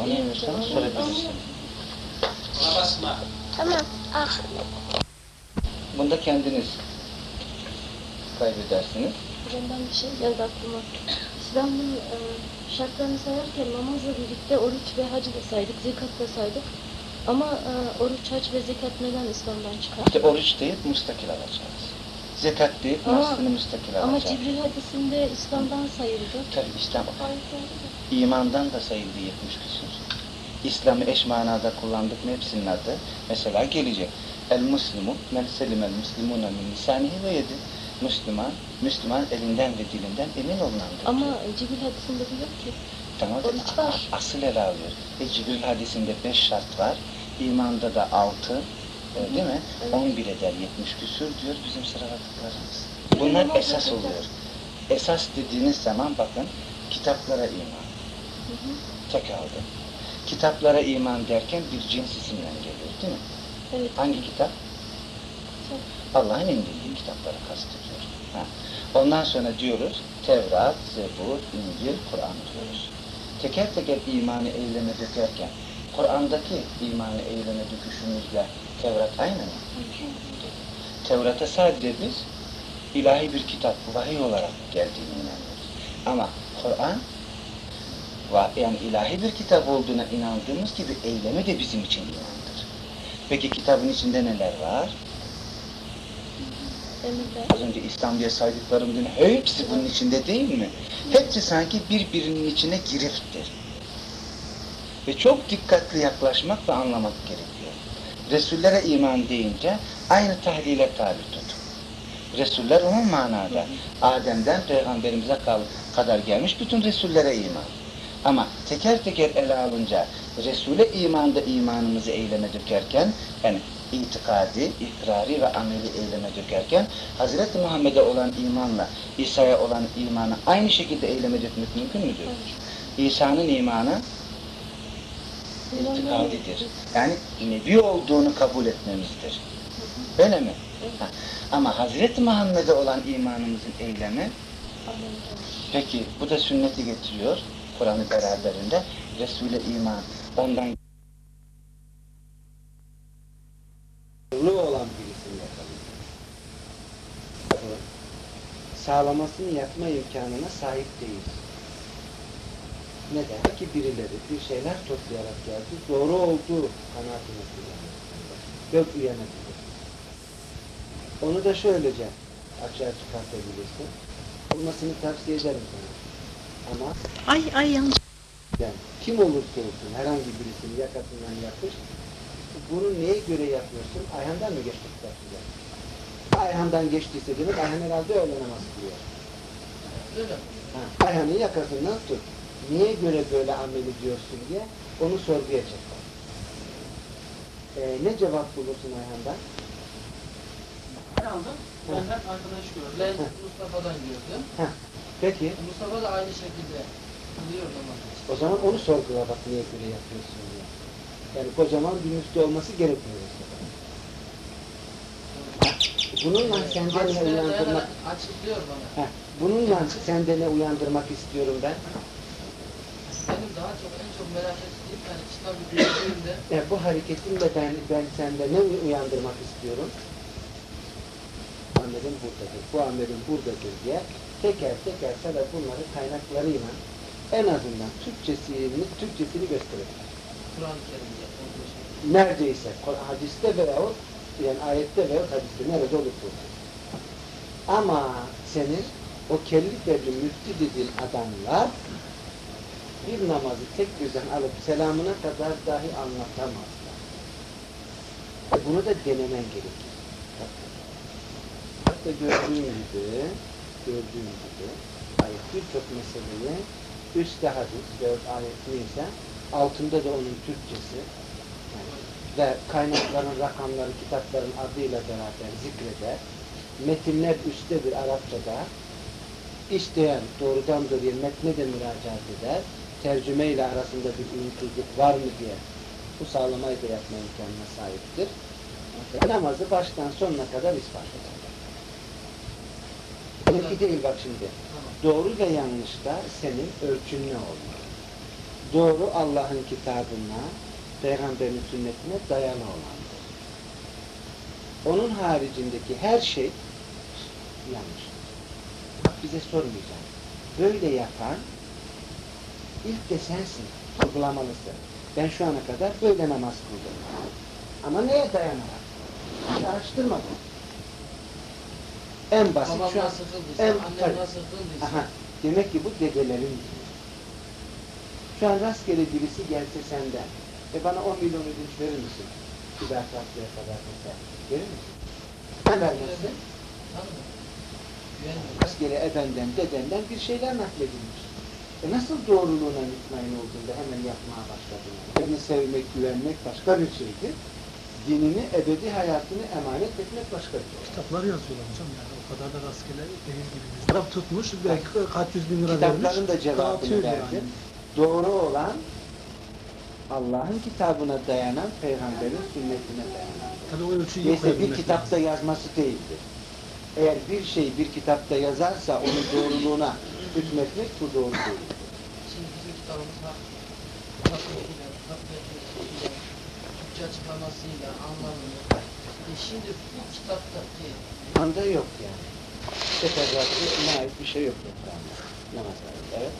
Anlayamıyorsanız sorabilirsiniz. Ona basma. Tamam. Ah. Bunda kendiniz kaybedersiniz. Hocamdan bir şey geldi aklıma. İslam'ın e, şartlarını sayarken namazla birlikte oruç ve hacı da saydık, zekat da saydık. Ama e, oruç, hac ve zekat neden İslam'dan çıkar? İşte oruç deyip müstakil alacağız. Zekat deyip Ama- aslını müstakil Ama alacağız. Cibril hadisinde İslam'dan sayıldı. Tabi İslam imandan da sayıldı 70 küsur. İslam'ı eş manada kullandık mı hepsinin adı. Mesela gelecek. El muslimu men selimel muslimuna min lisanihi ve yedi. Müslüman, Müslüman elinden ve dilinden emin olunandır. Ama Cibril hadisinde diyor ki Tamam. Oruç var. A- Asıl ele alıyor. E, Cibril hadisinde beş şart var. İmanda da altı. E, değil mi? Evet. On bir eder yetmiş küsür diyor bizim sıraladıklarımız. Bunlar esas oluyor. Esas dediğiniz zaman bakın kitaplara iman. Tek aldı. Kitaplara iman derken bir cins isimle geliyor değil mi? evet, Hangi kitap? Allah'ın indirdiği kitapları kastediyor. Ha. Ondan sonra diyoruz Tevrat, Zebur, İncil, Kur'an diyoruz. Teker teker imanı eyleme dökerken Kur'an'daki imanı eyleme döküşümüzle Tevrat aynı mı? Tevrat'a sadece biz ilahi bir kitap, vahiy olarak geldiğini inanıyoruz. Ama Kur'an yani ilahi bir kitap olduğuna inandığımız gibi eylemi de bizim için imandır. Peki kitabın içinde neler var? Az önce İslam diye saydıklarımın hepsi bunun içinde değil mi? Hepsi sanki birbirinin içine giriftir. Ve çok dikkatli yaklaşmak ve anlamak gerekiyor. Resullere iman deyince aynı tahlile tabi tut. Resuller umum manada. Adem'den peygamberimize kadar gelmiş bütün Resullere iman. Ama teker teker ele alınca Resul'e imanda imanımızı eyleme dökerken yani itikadi, ikrari ve ameli eyleme dökerken Hazreti Muhammed'e olan imanla İsa'ya olan imanı aynı şekilde eyleme dökmek mümkün müdür? İsa'nın imanı itikadidir. Yani nebi olduğunu kabul etmemizdir. Öyle mi? Ama Hazreti Muhammed'e olan imanımızın eylemi peki bu da sünneti getiriyor Kur'an'ı beraberinde Resul'e iman ondan olan birisinde kalıyor. Sağlamasını yapma imkanına sahip değil. Neden? Ki birileri bir şeyler toplayarak geldi. Doğru olduğu kanaatine kullanıyor. Yok uyanabilir. Onu da şöylece açığa çıkartabilirsin. Olmasını tavsiye ederim sana. Ama Ay ay yanlış. yani kim olursa olsun herhangi birisini yakasından yapış. Bunu neye göre yapıyorsun? Ayhan'dan mı geçti kitapçıda? Ayhan'dan geçtiyse demek Ayhan herhalde öyle namaz kılıyor. Öyle. Ha, Ayhan'ın yakasından tut. Niye göre böyle amel ediyorsun diye onu sorguya çek. Ee, ne cevap bulursun Ayhan'dan? Aldım. Benden arkadaş gördüm. Ben Mustafa'dan gördüm. Heh, Peki Mustafa da aynı şekilde kılıyor namazı. o zaman onu sorgula bak niye göre yapıyorsun diye. Yani kocaman bir müftü olması gerekmiyor. zaman. Bununla sende ne uyandırmak, açıklıyor bana. Heh, bununla sende ne uyandırmak istiyorum ben? Benim daha çok en çok merak ettiğim yani kitabı gördüğümde E, bu hareketimle ben, ben sende ne uyandırmak istiyorum? Amelin buradadır, bu amelin buradadır diye teker teker sana bunları kaynaklarıyla en azından Türkçesini, Türkçesini gösterelim. Kur'an-ı Kerim'de. Neredeyse hadiste veyahut yani ayette veyahut hadiste nerede olursa olsun. Ama senin o kelli belli müftü dediğin adamlar bir namazı tek düzen alıp selamına kadar dahi anlatamazlar. E Bunu da denemen gerekir. Hatta gördüğün gibi, gördüğün gibi ayet birçok meseleyi üstte hadis veyahut ayet neyse altında da onun Türkçesi yani ve kaynakların, rakamları, kitapların adıyla beraber zikreder. Metinler üsttedir Arapçada. İsteyen doğrudan doğruya metne de müracaat eder. Tercüme ile arasında bir uyumsuzluk var mı diye bu sağlamayı da yapma imkanına sahiptir. Namazı baştan sonuna kadar ispat eder. Benimki değil bak şimdi. Doğru ve yanlışta senin ölçün ne olmalı? Doğru Allah'ın kitabına, Peygamberin sünnetine dayalı olandır. Onun haricindeki her şey yanlış. Bize sormayacak. Böyle yapan ilk de sensin. Sorgulamalısın. Ben şu ana kadar böyle namaz kıldım. Ama neye dayanarak? Hiç araştırmadım. En basit Babam şu an. nasıl kıldıysa, en- annem tabii. nasıl kıldıysa. Aha, demek ki bu dedelerin. Şu an rastgele birisi gelse senden ve bana 10 milyon ödünç verir misin? Daha tatlıya kadar mesela. Verir misin? Ne vermezsin? Rastgele ebenden, dedenden bir şeyler nakledilmiş. E nasıl doğruluğuna mutmain olduğunda hemen yapmaya başladın? Seni sevmek, güvenmek başka bir şeydi. Dinini, ebedi hayatını emanet etmek başka bir şey. Kitaplar yazıyorlar hocam yani o kadar da rastgele değil gibi. Kitap tutmuş ve kaç yüz bin lira vermiş. Kitapların da cevabını verdim. yani. Doğru olan Allah'ın kitabına dayanan, peygamberin sünnetine dayanan. Tabii o ölçüyü yok. Neyse bir kitapta yazması değildir. Eğer bir şey bir kitapta yazarsa onun doğruluğuna hükmetmek bu doğru değildir. Şimdi bizim kitabımız var. Takıyla, takıyla, Türkçe açıklamasıyla, anlamını. E şimdi bu kitaptaki Anda yok yani. Teferruatı ait bir şey yok. Namazlarda. Evet.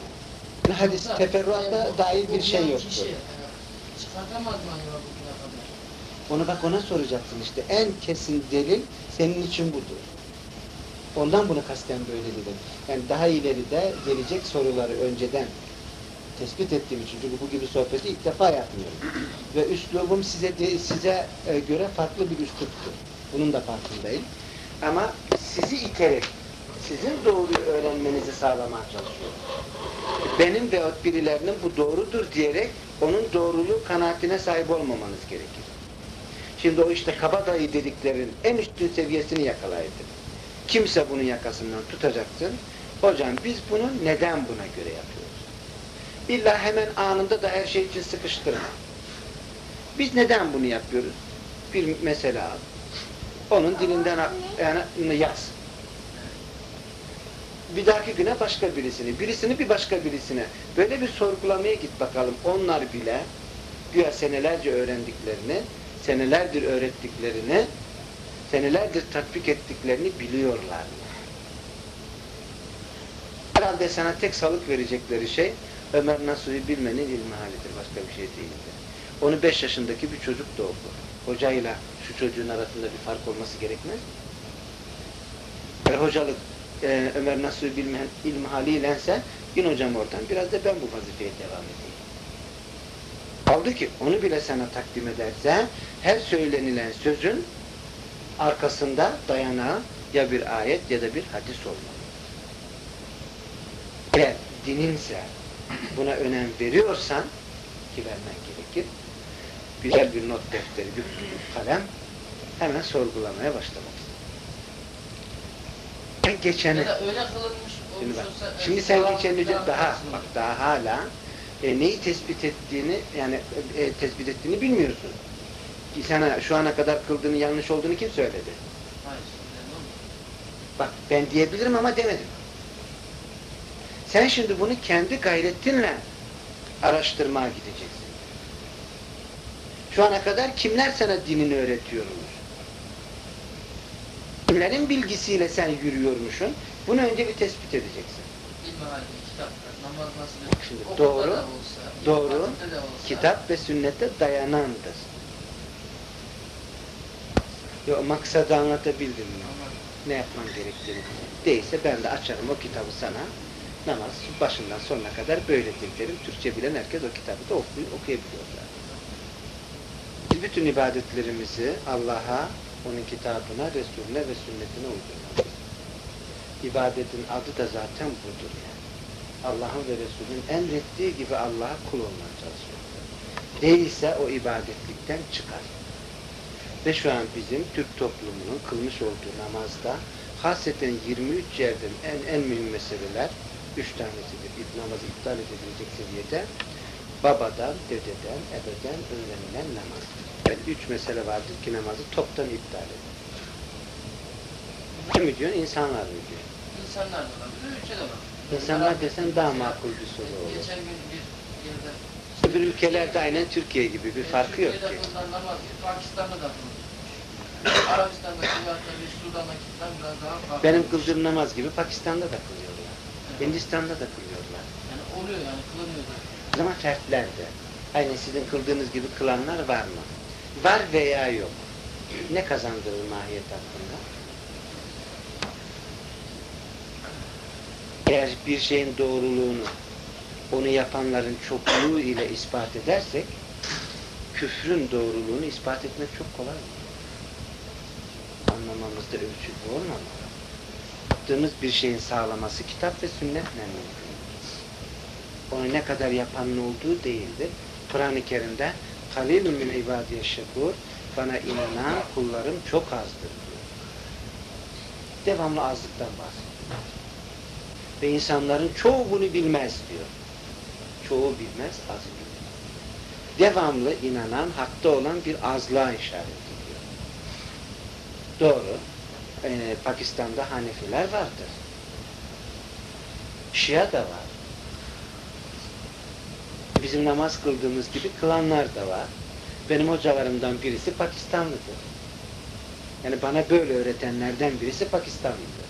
Ne hadis e, dair bir şey yoktur. Kişi, çıkartamaz mı acaba bugüne kadar? Onu bak ona soracaksın işte. En kesin delil senin için budur. Ondan bunu kasten böyle dedim. Yani daha ileride gelecek soruları önceden tespit ettiğim için çünkü bu gibi sohbeti ilk defa yapmıyorum. Ve üslubum size size e, göre farklı bir üsluptur. Bunun da farkındayım. Ama sizi iterek sizin doğruyu öğrenmenizi sağlamaya çalışıyorum. Benim veyahut birilerinin bu doğrudur diyerek onun doğruluğu kanaatine sahip olmamanız gerekir. Şimdi o işte kabadayı dediklerin en üstün seviyesini yakalayabilir. Kimse bunun yakasından tutacaksın. Hocam biz bunu neden buna göre yapıyoruz? İlla hemen anında da her şey için sıkıştırma. Biz neden bunu yapıyoruz? Bir mesele al. Onun dilinden yani yaz. Bir dahaki güne başka birisini, birisini bir başka birisine. Böyle bir sorgulamaya git bakalım. Onlar bile güya senelerce öğrendiklerini, senelerdir öğrettiklerini, senelerdir tatbik ettiklerini biliyorlar. Herhalde sana tek salık verecekleri şey, Ömer Nasuhi bilmenin ilmihalidir. Başka bir şey değildir. Onu beş yaşındaki bir çocuk da okur. Hocayla şu çocuğun arasında bir fark olması gerekmez mi? Eğer hocalık e, Ömer Nasuhi bilmeyen ilmihaliylense yine hocam oradan biraz da ben bu vazifeye devam edeyim. Kaldı ki onu bile sana takdim ederse her söylenilen sözün arkasında dayanağı ya bir ayet ya da bir hadis olmalı. Eğer dininse buna önem veriyorsan ki vermen gerekir. Güzel bir not defteri, bir kalem hemen sorgulamaya başlamalısın. Ben geçeni Ya da öyle kılınmış Şimdi, bak, şimdi sen geçen önce daha bak daha hala e, neyi tespit ettiğini yani e, tespit ettiğini bilmiyorsun. Sana şu ana kadar kıldığını yanlış olduğunu kim söyledi? Hayır? Bak ben diyebilirim ama demedim. Sen şimdi bunu kendi gayretinle araştırmaya gideceksin. Şu ana kadar kimler sana dinini öğretiyormuş? Kimlerin bilgisiyle sen yürüyormuşsun? Bunu önce bir tespit edeceksin. Şimdi doğru, olsa, doğru, olsa, kitap ve sünnete dayanandır. Yo, maksadı anlatabildim mi? Ne yapman gerektiğini. Değilse ben de açarım o kitabı sana. Namaz başından sonuna kadar böyledir derim. Türkçe bilen herkes o kitabı da okuy okuyabiliyorlar. Biz bütün ibadetlerimizi Allah'a, onun kitabına, Resulüne ve sünnetine uydurmalıyız. İbadetin adı da zaten budur yani. Allah'ın ve Resulünün emrettiği gibi Allah'a kul olmaya çalışmak. Değilse o ibadetlikten çıkar. Ve şu an bizim Türk toplumunun kılmış olduğu namazda hasreten 23 yerden en, en mühim meseleler üç tanesidir. İlk namazı iptal edilecek seviyede babadan, dededen, ebeden önlenilen namaz. Yani üç mesele vardır ki namazı toptan iptal edilir. Kim diyor? İnsanlar mı diyor? insanlar olabilir, ülke de olabilir. İnsanlar desen daha makul bir soru olur. Geçen gün bir. Öbür ülkelerde aynen Türkiye gibi bir farkı yok ki. Pakistan'da da. Benim kıldığım namaz gibi Pakistan'da da kılıyorlar. Hindistan'da da kılıyorlar. Yani oluyor yani, kılınıyor da. O zaman fertlerde. Aynen sizin kıldığınız gibi kılanlar var mı? Var veya yok. Ne kazandırır mahiyet hakkında? Eğer bir şeyin doğruluğunu onu yapanların çokluğu ile ispat edersek küfrün doğruluğunu ispat etmek çok kolay olur. Anlamamızda ölçü bu olmamalı. Yaptığımız bir şeyin sağlaması kitap ve sünnetle mümkün. Onu ne kadar yapanın olduğu değildir. Kur'an-ı Kerim'de halilun min ibadiye şekur bana inanan kullarım çok azdır diyor. Devamlı azlıktan bahsediyor. Ve insanların çoğu bunu bilmez diyor. Çoğu bilmez, azı bilir. Devamlı inanan, hakta olan bir azlığa işaret ediyor. Doğru. Ee, Pakistan'da Hanefiler vardır. Şia da var. Bizim namaz kıldığımız gibi kılanlar da var. Benim hocalarımdan birisi Pakistanlıdır. Yani bana böyle öğretenlerden birisi Pakistanlıdır.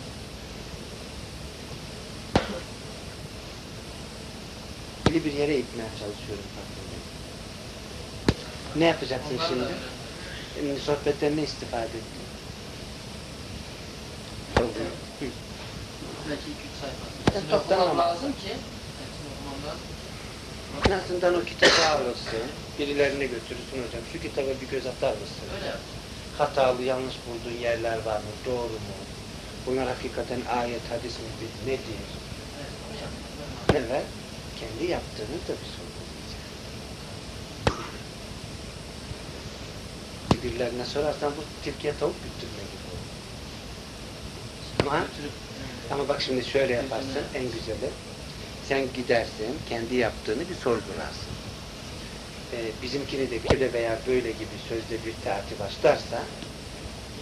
Belli bir yere gitmeye çalışıyorum. Ne yapacaksın şimdi? Şimdi sohbetten ne istifade ettin? Belki iki üç sayfa. Ben Hepsini toptan lazım ki. En azından o kitabı alırsın. Birilerine götürürsün hocam. Şu kitaba bir göz atar mısın? Öyle. Hatalı, yanlış bulduğun yerler var mı? Doğru mu? Bunlar hakikaten ayet, hadis mi? Nedir? Evet. Evet. Kendi yaptığını da bir sorgulayacak. Birilerine sorarsan bu tilkiye tavuk güttürme gibi olur. Ama, ama bak şimdi şöyle yaparsın en güzeli. Sen gidersin, kendi yaptığını bir sorgularsın. Ee, bizimkini de böyle veya böyle gibi sözde bir tertip başlarsa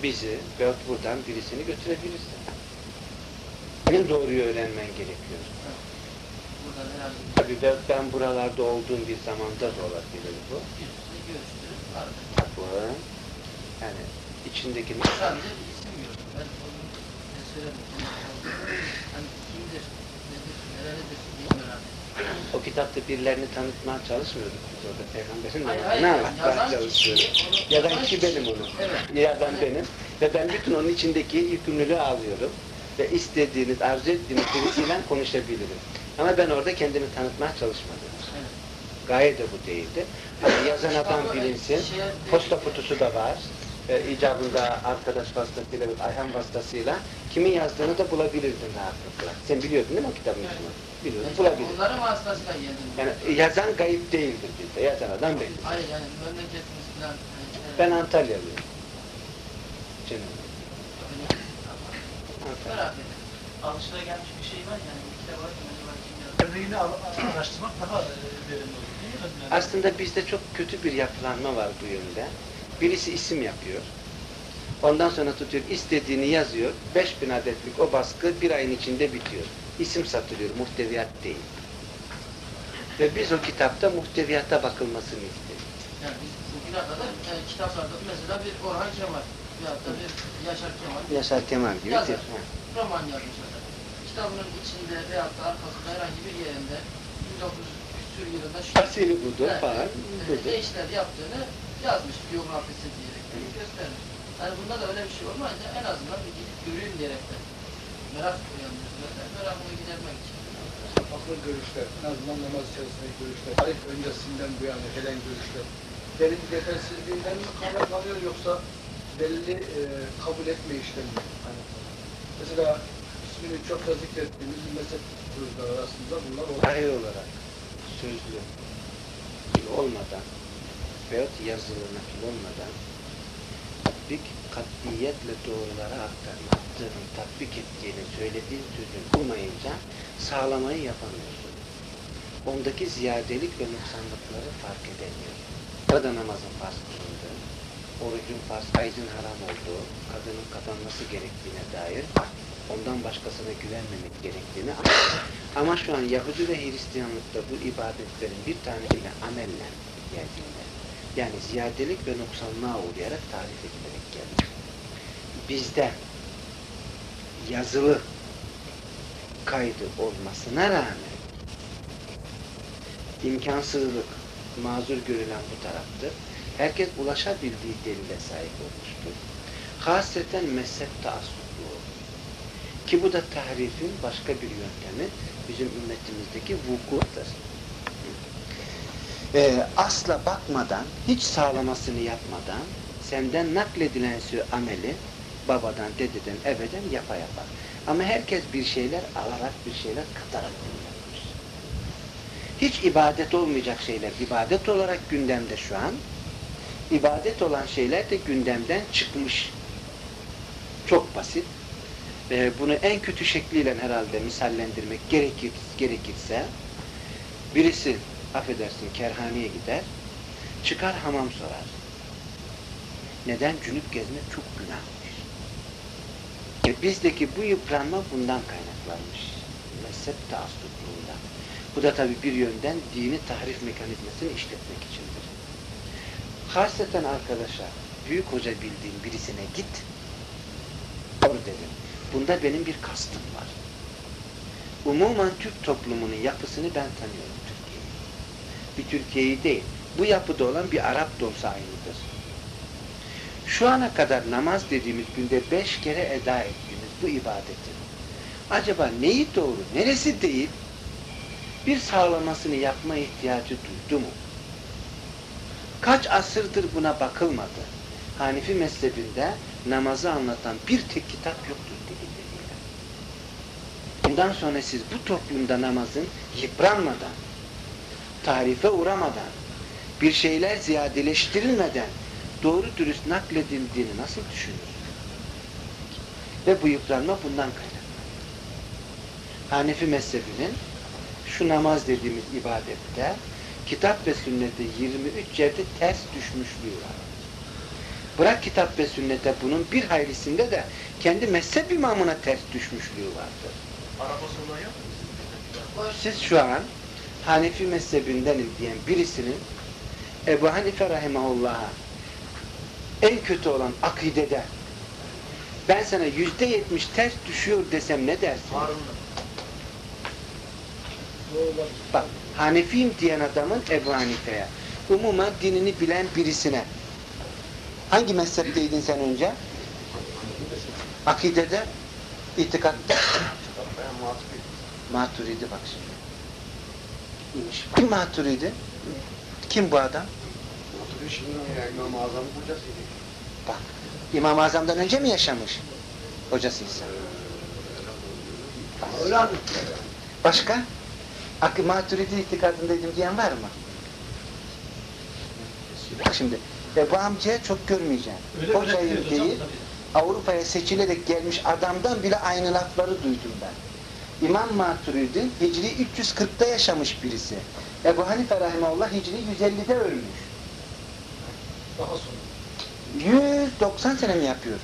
bizi buradan birisini götürebilirsin. Senin doğruyu öğrenmen gerekiyor. Tabii ben, ben buralarda olduğum bir zamanda da olabilir bu. Bu yani içindeki bir isim gördüm. Ben onu ne söyledim. Hani kimdir, nedir, nerededir ettim. o kitapta birilerini tanıtmaya çalışmıyorduk biz orada peygamberin Hayır, hayır, anlatmaya çalışıyorduk. Yazan kişi. benim onu. Evet. Yazan benim. Ve ben bütün onun içindeki yükümlülüğü alıyorum. Ve istediğiniz, arzu ettiğiniz birisiyle konuşabilirim. Ama ben orada kendimi tanıtmaya çalışmadım. Evet. Gaye de bu değildi. Hani yazan adam bilinsin. Posta kutusu da var. E, icabında arkadaş vasıtasıyla, Ayhan vasıtasıyla kimin yazdığını da bulabilirdin rahatlıkla. Sen biliyordun değil mi o kitabın ismini? Biliyordun, bulabilirdin. Onların vasıtasıyla geldim. Yani yazan kayıp değildir bizde. Yazan adam belli. Hayır yani memleketimiz falan. e, Ben Antalyalıyım. Canım. Merak ettim. Alışılagelmiş bir şey var yani bir kitap var al- araştırmak daha e, verimli olur değil mi? Yani Aslında bizde çok kötü bir yapılanma var bu yönde. Birisi isim yapıyor. Ondan sonra tutuyor, istediğini yazıyor. 5000 adetlik o baskı bir ayın içinde bitiyor. İsim satılıyor, muhteviyat değil. Ve biz o kitapta muhteviyata bakılmasını istedik. Yani biz bugüne kadar e, kitaplarda mesela bir Orhan Kemal veyahut da bir Yaşar Kemal Yaşar Kemal gibi. Yazar. roman yazmışlar. Kitabının içinde veyahut da arkasında herhangi bir yerinde 1900 küsur yılında şu Tafsiri budur Evet, falan. e, ne işler yaptığını yazmış biyografisi diyerek göstermiş. Yani bunda da öyle bir şey olmayınca en azından bir gidip göreyim diyerekten merak uyandırıyor. zaten. Merakını gidermek için. farklı görüşler, en azından namaz içerisindeki görüşler, tarih öncesinden bu yana gelen görüşler, delil yetersizliğinden mi kaynaklanıyor yoksa delili e, kabul etme işlemi mi kaynaklanıyor? Mesela ismini çok da zikrettiğimiz mezhep sözler arasında bunlar. Sahih olarak sözlü olmadan veyahut yazılı nakil olmadan tatbik katiyetle doğrulara aktarma, yaptığını, tatbik ettiğini, söylediğin sözün olmayınca sağlamayı yapamıyorsun. Ondaki ziyadelik ve noksanlıkları fark edemiyor. Burada namazın farz kılındığı, orucun farz, aydın haram olduğu, kadının kapanması gerektiğine dair ondan başkasına güvenmemek gerektiğini. Ama şu an Yahudi ve Hristiyanlıkta bu ibadetlerin bir tanesiyle amelle geldiğinde, yani ziyadelik ve noksanlığa uğrayarak tarif edilerek geldi. Bizde yazılı kaydı olmasına rağmen imkansızlık mazur görülen bu taraftır. Herkes ulaşabildiği delile sahip olmuştur. Hasreten mezhep taassuplu olur. Ki bu da tahrifin başka bir yöntemi bizim ümmetimizdeki vukuadır. Ee, asla bakmadan, hiç sağlamasını yapmadan senden nakledilen ameli babadan, dededen, ebeden yapa yapa. Ama herkes bir şeyler alarak, bir şeyler katarak bunu. Hiç ibadet olmayacak şeyler ibadet olarak gündemde şu an. İbadet olan şeyler de gündemden çıkmış. Çok basit. Ee, bunu en kötü şekliyle herhalde misallendirmek gerekir, gerekirse birisi affedersin kerhaneye gider çıkar hamam sorar. Neden? Cünüp gezmek çok günahmış. E bizdeki bu yıpranma bundan kaynaklanmış. Mezhep taassupluğundan. Bu da tabi bir yönden dini tahrif mekanizmasını işletmek içindir. Hasreten arkadaşa, büyük hoca bildiğin birisine git, doğru dedim. Bunda benim bir kastım var. Umumen Türk toplumunun yapısını ben tanıyorum Türkiye'yi. Bir Türkiye'yi değil, bu yapıda olan bir Arap da olsa aynıdır. Şu ana kadar namaz dediğimiz günde beş kere eda ettiğimiz bu ibadeti, acaba neyi doğru, neresi değil, bir sağlamasını yapma ihtiyacı duydu mu? Kaç asırdır buna bakılmadı. Hanifi mezhebinde namazı anlatan bir tek kitap yoktur. Bundan sonra siz bu toplumda namazın yıpranmadan, tarife uğramadan, bir şeyler ziyadeleştirilmeden doğru dürüst nakledildiğini nasıl düşünürsünüz? Ve bu yıpranma bundan kaynaklanıyor. Hanefi mezhebinin şu namaz dediğimiz ibadette kitap ve sünnete 23 yerde ters düşmüşlüğü var. Bırak kitap ve sünnete bunun bir haylisinde de kendi mezhep imamına ters düşmüşlüğü vardır. Yok mu? Siz şu an Hanefi mezhebindenim diyen birisinin Ebu Hanife Rahimahullah'a en kötü olan akidede ben sana yüzde yetmiş ters düşüyor desem ne dersin? Bak Hanefiyim diyen adamın Ebu Hanife'ye. Umuman dinini bilen birisine. Hangi mezhepteydin sen önce? Akidede, itikatta. Maturidi bak şimdi. Kim Maturidi? Kim bu adam? İmam-ı Azam'ın hocasıydı. Bak, İmam-ı Azam'dan önce mi yaşamış? Hocasıysa. Öyle. Başka? Maturidi itikadındaydım diyen var mı? Bak şimdi, e, bu amcaya çok görmeyeceğim. Deyip tabii. Avrupa'ya seçilerek gelmiş adamdan bile aynı lafları duydum ben. İmam Maturidi Hicri 340'ta yaşamış birisi. Ebu Hanife Rahimahullah Hicri 150'de ölmüş. Daha sonra. 190 sene mi yapıyor?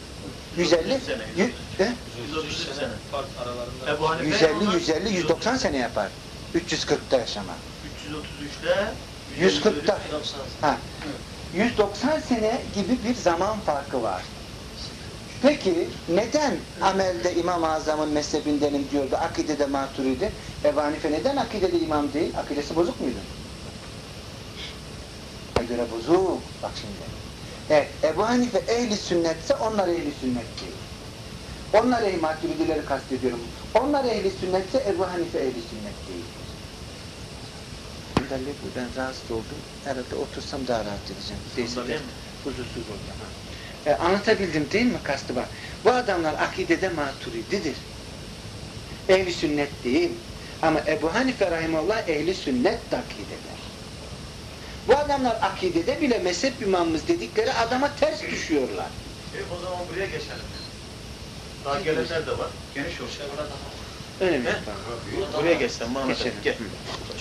150? sene. Yü- he? 133 sene. Fark aralarında. Ebu Hanife 150, 150, 190 sene yapar. 340'ta yaşama. 333'te 140'ta. Ha. 190 sene gibi bir zaman farkı var. Peki neden amelde İmam-ı Azam'ın mezhebindenim diyordu, akidede maturidi? Ebu Hanife neden akidede imam değil? Akidesi bozuk muydu? Bana göre bozuk. Bak şimdi. Evet, Ebu Hanife ehli sünnetse onlar ehli sünnet değil. Onlar ehli maturidileri kastediyorum. Onlar ehli sünnetse Ebu Hanife ehli sünnet değil. Ben rahatsız oldum. Herhalde otursam daha rahat edeceğim. Değilse de değil mi? huzursuz olacağım. ha. E, anlatabildim değil mi kastı bak. Bu adamlar akidede maturididir. Ehli sünnet değil. Ama Ebu Hanife Rahimullah ehli sünnet de akideler. Bu adamlar akidede bile mezhep imamımız dedikleri adama ters düşüyorlar. E, o zaman buraya geçelim. Daha gelenler de var. Geniş olsun. Öyle mi? He? Buraya geçsen Muhammed Geçelim. Gel.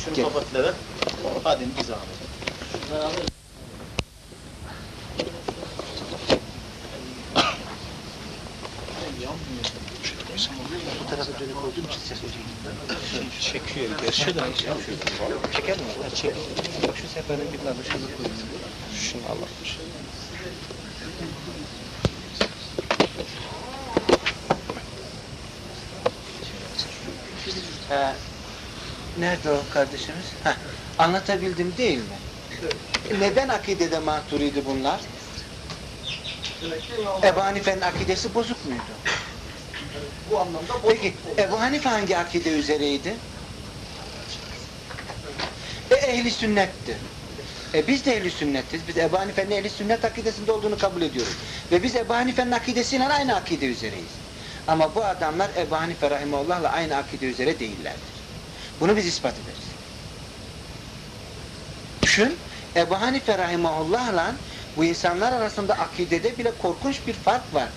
Şunu Gel. kapat Levent. Hadi bir zahmet. Tarafa dönük olduğum için ses hocam. Çekiyor. Gerçi de. Çeker mi? Ha, çek. Bak şu seferin bir tane şunu koyayım. Şunu Allah'mış. He. Nerede o kardeşimiz? Heh. Anlatabildim değil mi? Neden akidede maturidi bunlar? İmam Ebu Hanife'nin akidesi bozuk muydu? Bu anlamda bozuk. Peki Ebu Hanife hangi akide üzereydi? E ehli sünnetti. E biz de ehli sünnetiz. Biz Ebu Hanife'nin ehli sünnet akidesinde olduğunu kabul ediyoruz. Ve biz Ebu Hanife'nin akidesiyle aynı akide üzereyiz. Ama bu adamlar Ebu Hanife Rahimullah'la aynı akide üzere değillerdir. Bunu biz ispat ederiz. Düşün, Ebu Hanife Rahimullah'la bu insanlar arasında akidede bile korkunç bir fark var.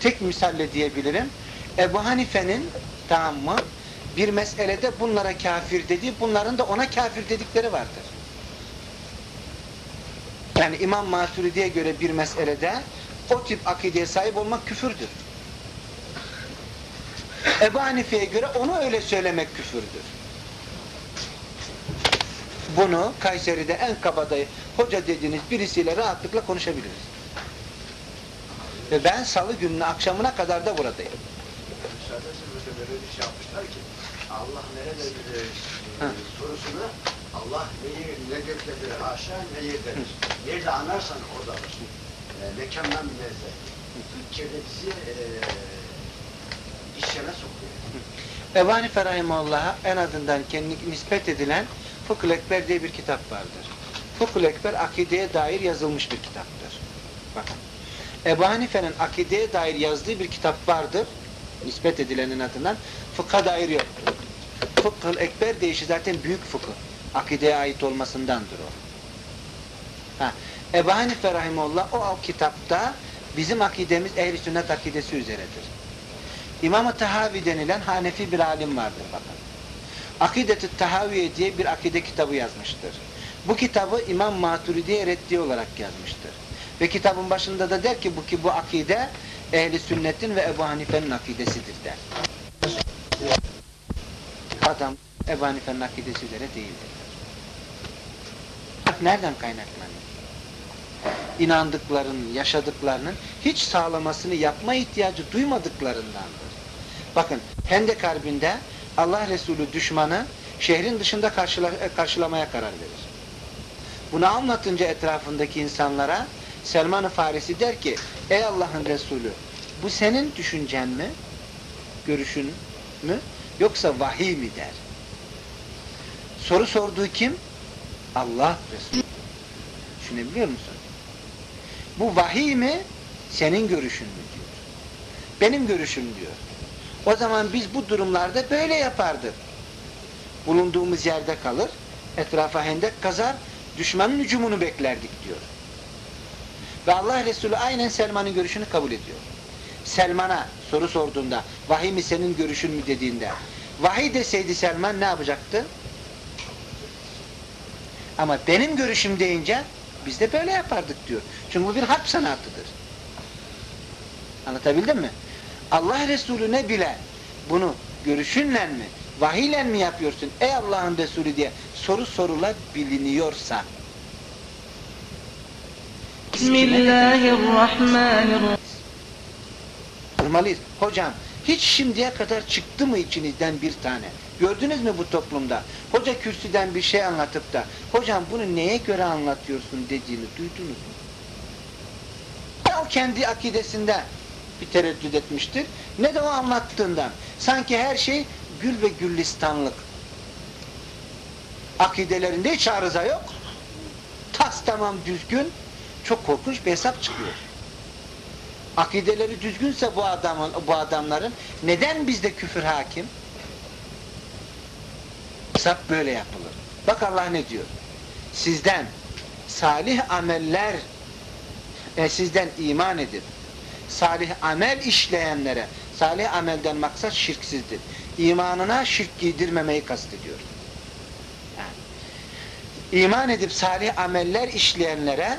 Tek misalle diyebilirim. Ebu Hanife'nin tamam mı bir meselede bunlara kafir dediği, bunların da ona kafir dedikleri vardır. Yani İmam Maturidi'ye göre bir meselede o tip akideye sahip olmak küfürdür. Ebu Hanife'ye göre onu öyle söylemek küfürdür. Bunu Kayseri'de en kabadayı hoca dediğiniz birisiyle rahatlıkla konuşabiliriz. Ve ben salı gününün akşamına kadar da buradayım. Müsaadesi böyle böyle bir şey yapmışlar ki Allah nerede e, Ha. Sorusunu Allah neyi ne göktedir haşa ne yerdedir. Nerede anarsan oradadır. E, mekandan münezzeh. Türkçe'de bizi e, işyana sokuyor. Ebu Hanife Rahimullah'a en azından kendi nispet edilen Fıkıh Ekber diye bir kitap vardır. Fıkıh Ekber akideye dair yazılmış bir kitaptır. Bakın. Ebu Hanife'nin akideye dair yazdığı bir kitap vardır. Nispet edilenin adından. Fıkha dair yoktur. Fıkıh Ekber deyişi zaten büyük fıkıh. Akideye ait olmasındandır o. Ha. Ebu Hanife Rahimullah o, kitapta bizim akidemiz ehl sünnet akidesi üzeredir. İmam-ı Tahavi denilen Hanefi bir alim vardır bakın. Akidet-i Tahaviye diye bir akide kitabı yazmıştır. Bu kitabı İmam Maturidi'ye reddi olarak yazmıştır. Ve kitabın başında da der ki bu ki bu akide ehli sünnetin ve Ebu Hanife'nin akidesidir der. Adam Ebu Hanife'nin akidesi üzere değildir. Nereden kaynaklanıyor? İnandıklarının, yaşadıklarının hiç sağlamasını yapma ihtiyacı duymadıklarındandır. Bakın Hendek Harbi'nde Allah Resulü düşmanı şehrin dışında karşıla, karşılamaya karar verir. Bunu anlatınca etrafındaki insanlara Selman-ı Farisi der ki ey Allah'ın Resulü bu senin düşüncen mi? Görüşün mü? Yoksa vahiy mi der. Soru sorduğu kim? Allah Resulü. Düşünebiliyor musun? Bu vahiy mi? Senin görüşün mü diyor. Benim görüşüm diyor. O zaman biz bu durumlarda böyle yapardık. Bulunduğumuz yerde kalır, etrafa hendek kazar, düşmanın hücumunu beklerdik diyor. Ve Allah Resulü aynen Selman'ın görüşünü kabul ediyor. Selman'a soru sorduğunda, vahiy mi senin görüşün mü dediğinde, vahiy deseydi Selman ne yapacaktı? Ama benim görüşüm deyince, biz de böyle yapardık diyor. Çünkü bu bir harp sanatıdır. Anlatabildim mi? Allah Resulüne bile bunu görüşünle mi, vahiyle mi yapıyorsun ey Allah'ın Resulü diye soru sorulabiliniyorsa Bismillahirrahmanirrahim. Olmalıyız. Hocam hiç şimdiye kadar çıktı mı içinizden bir tane? Gördünüz mü bu toplumda? Hoca kürsüden bir şey anlatıp da hocam bunu neye göre anlatıyorsun dediğini duydunuz mu? Ne o kendi akidesinde bir tereddüt etmiştir ne de o anlattığından. Sanki her şey gül ve gülistanlık. Akidelerinde hiç arıza yok. Tas tamam düzgün. Çok korkunç bir hesap çıkıyor akideleri düzgünse bu adamın bu adamların neden bizde küfür hakim? Hesap böyle yapılır. Bak Allah ne diyor? Sizden salih ameller e, sizden iman edip salih amel işleyenlere salih amelden maksat şirksizdir. İmanına şirk giydirmemeyi kastediyor. Yani, iman edip salih ameller işleyenlere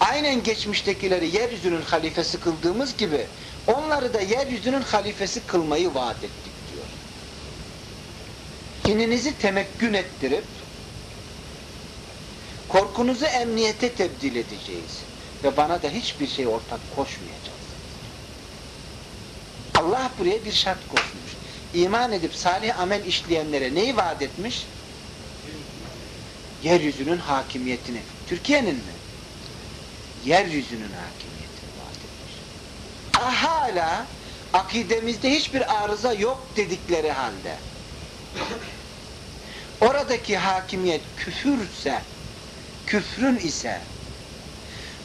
aynen geçmiştekileri yeryüzünün halifesi kıldığımız gibi onları da yeryüzünün halifesi kılmayı vaat ettik diyor. Kininizi temekkün ettirip korkunuzu emniyete tebdil edeceğiz ve bana da hiçbir şey ortak koşmayacağız. Allah buraya bir şart koşmuş. İman edip salih amel işleyenlere neyi vaat etmiş? Yeryüzünün hakimiyetini. Türkiye'nin mi? Yeryüzünün hakimiyetini vaat etmiş. Hala akidemizde hiçbir arıza yok dedikleri halde oradaki hakimiyet küfürse küfrün ise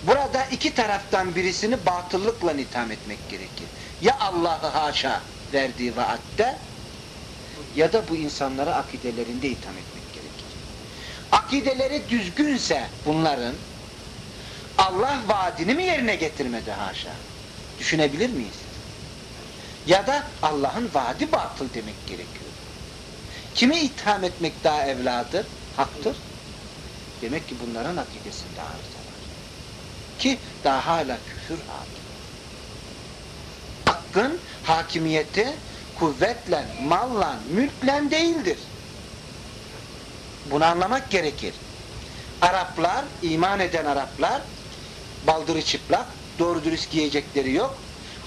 burada iki taraftan birisini batıllıkla itham etmek gerekir. Ya Allah'ı haşa verdiği vaatte ya da bu insanlara akidelerinde itham etmek gerekir. Akideleri düzgünse bunların Allah vaadini mi yerine getirmedi haşa? Düşünebilir miyiz? Ya da Allah'ın vaadi batıl demek gerekiyor. Kimi itham etmek daha evladır, haktır? Demek ki bunların akidesinde arıza var. Ki daha hala küfür hakim. Hakkın hakimiyeti kuvvetle, malla, mülkle değildir. Bunu anlamak gerekir. Araplar, iman eden Araplar baldırı çıplak, doğru dürüst giyecekleri yok.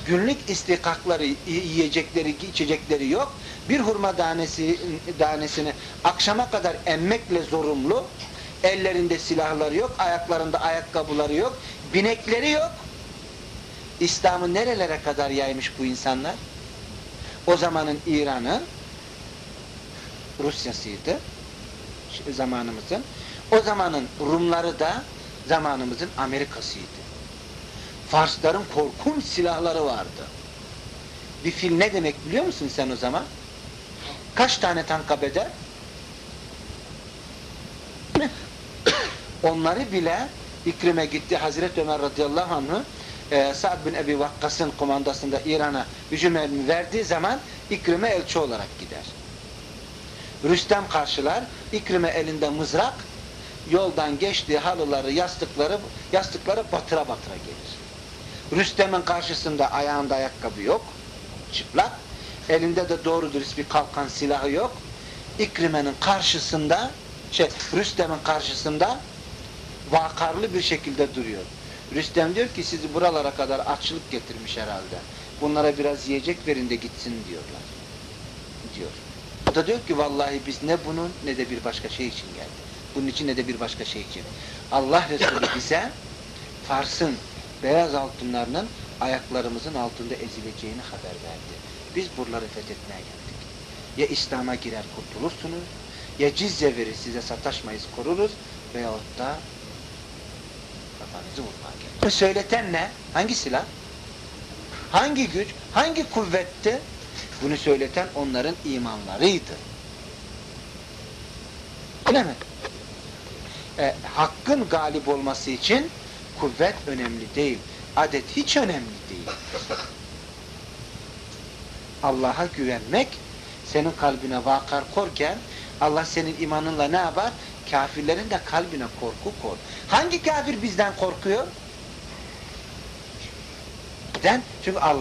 Günlük istikakları, yiyecekleri, içecekleri yok. Bir hurma tanesi, tanesini akşama kadar emmekle zorunlu. Ellerinde silahları yok, ayaklarında ayakkabıları yok, binekleri yok. İslam'ı nerelere kadar yaymış bu insanlar? O zamanın İran'ı, Rusya'sıydı zamanımızın. O zamanın Rumları da zamanımızın Amerika'sıydı. Farsların korkunç silahları vardı. Bir fil ne demek biliyor musun sen o zaman? Kaç tane tanka bedel? Onları bile İkrim'e gitti Hazreti Ömer radıyallahu anh'ı e, Sa'd bin Ebi Vakkas'ın komandasında İran'a hücum emri verdiği zaman İkrim'e elçi olarak gider. Rüstem karşılar, İkrim'e elinde mızrak, yoldan geçtiği halıları, yastıkları, yastıkları batıra batıra gelir. Rüstem'in karşısında ayağında ayakkabı yok, çıplak, elinde de doğru dürüst bir kalkan silahı yok. İkrime'nin karşısında, şey, Rüstem'in karşısında vakarlı bir şekilde duruyor. Rüstem diyor ki sizi buralara kadar açlık getirmiş herhalde. Bunlara biraz yiyecek verin de gitsin diyorlar. Diyor. O da diyor ki vallahi biz ne bunun ne de bir başka şey için geldik. Bunun için ne de bir başka şey için. Allah Resulü bize Fars'ın beyaz altınlarının ayaklarımızın altında ezileceğini haber verdi. Biz buraları fethetmeye geldik. Ya İslam'a girer kurtulursunuz, ya cizye verir size sataşmayız koruruz veyahut da kafanızı vurmaya geldik. Söyleten ne? Hangi silah? Hangi güç? Hangi kuvvetti? Bunu söyleten onların imanlarıydı. Öyle mi? E, hakkın galip olması için kuvvet önemli değil. Adet hiç önemli değil. Allah'a güvenmek senin kalbine vakar korken Allah senin imanınla ne yapar? Kafirlerin de kalbine korku kor. Hangi kafir bizden korkuyor? Neden? Çünkü Allah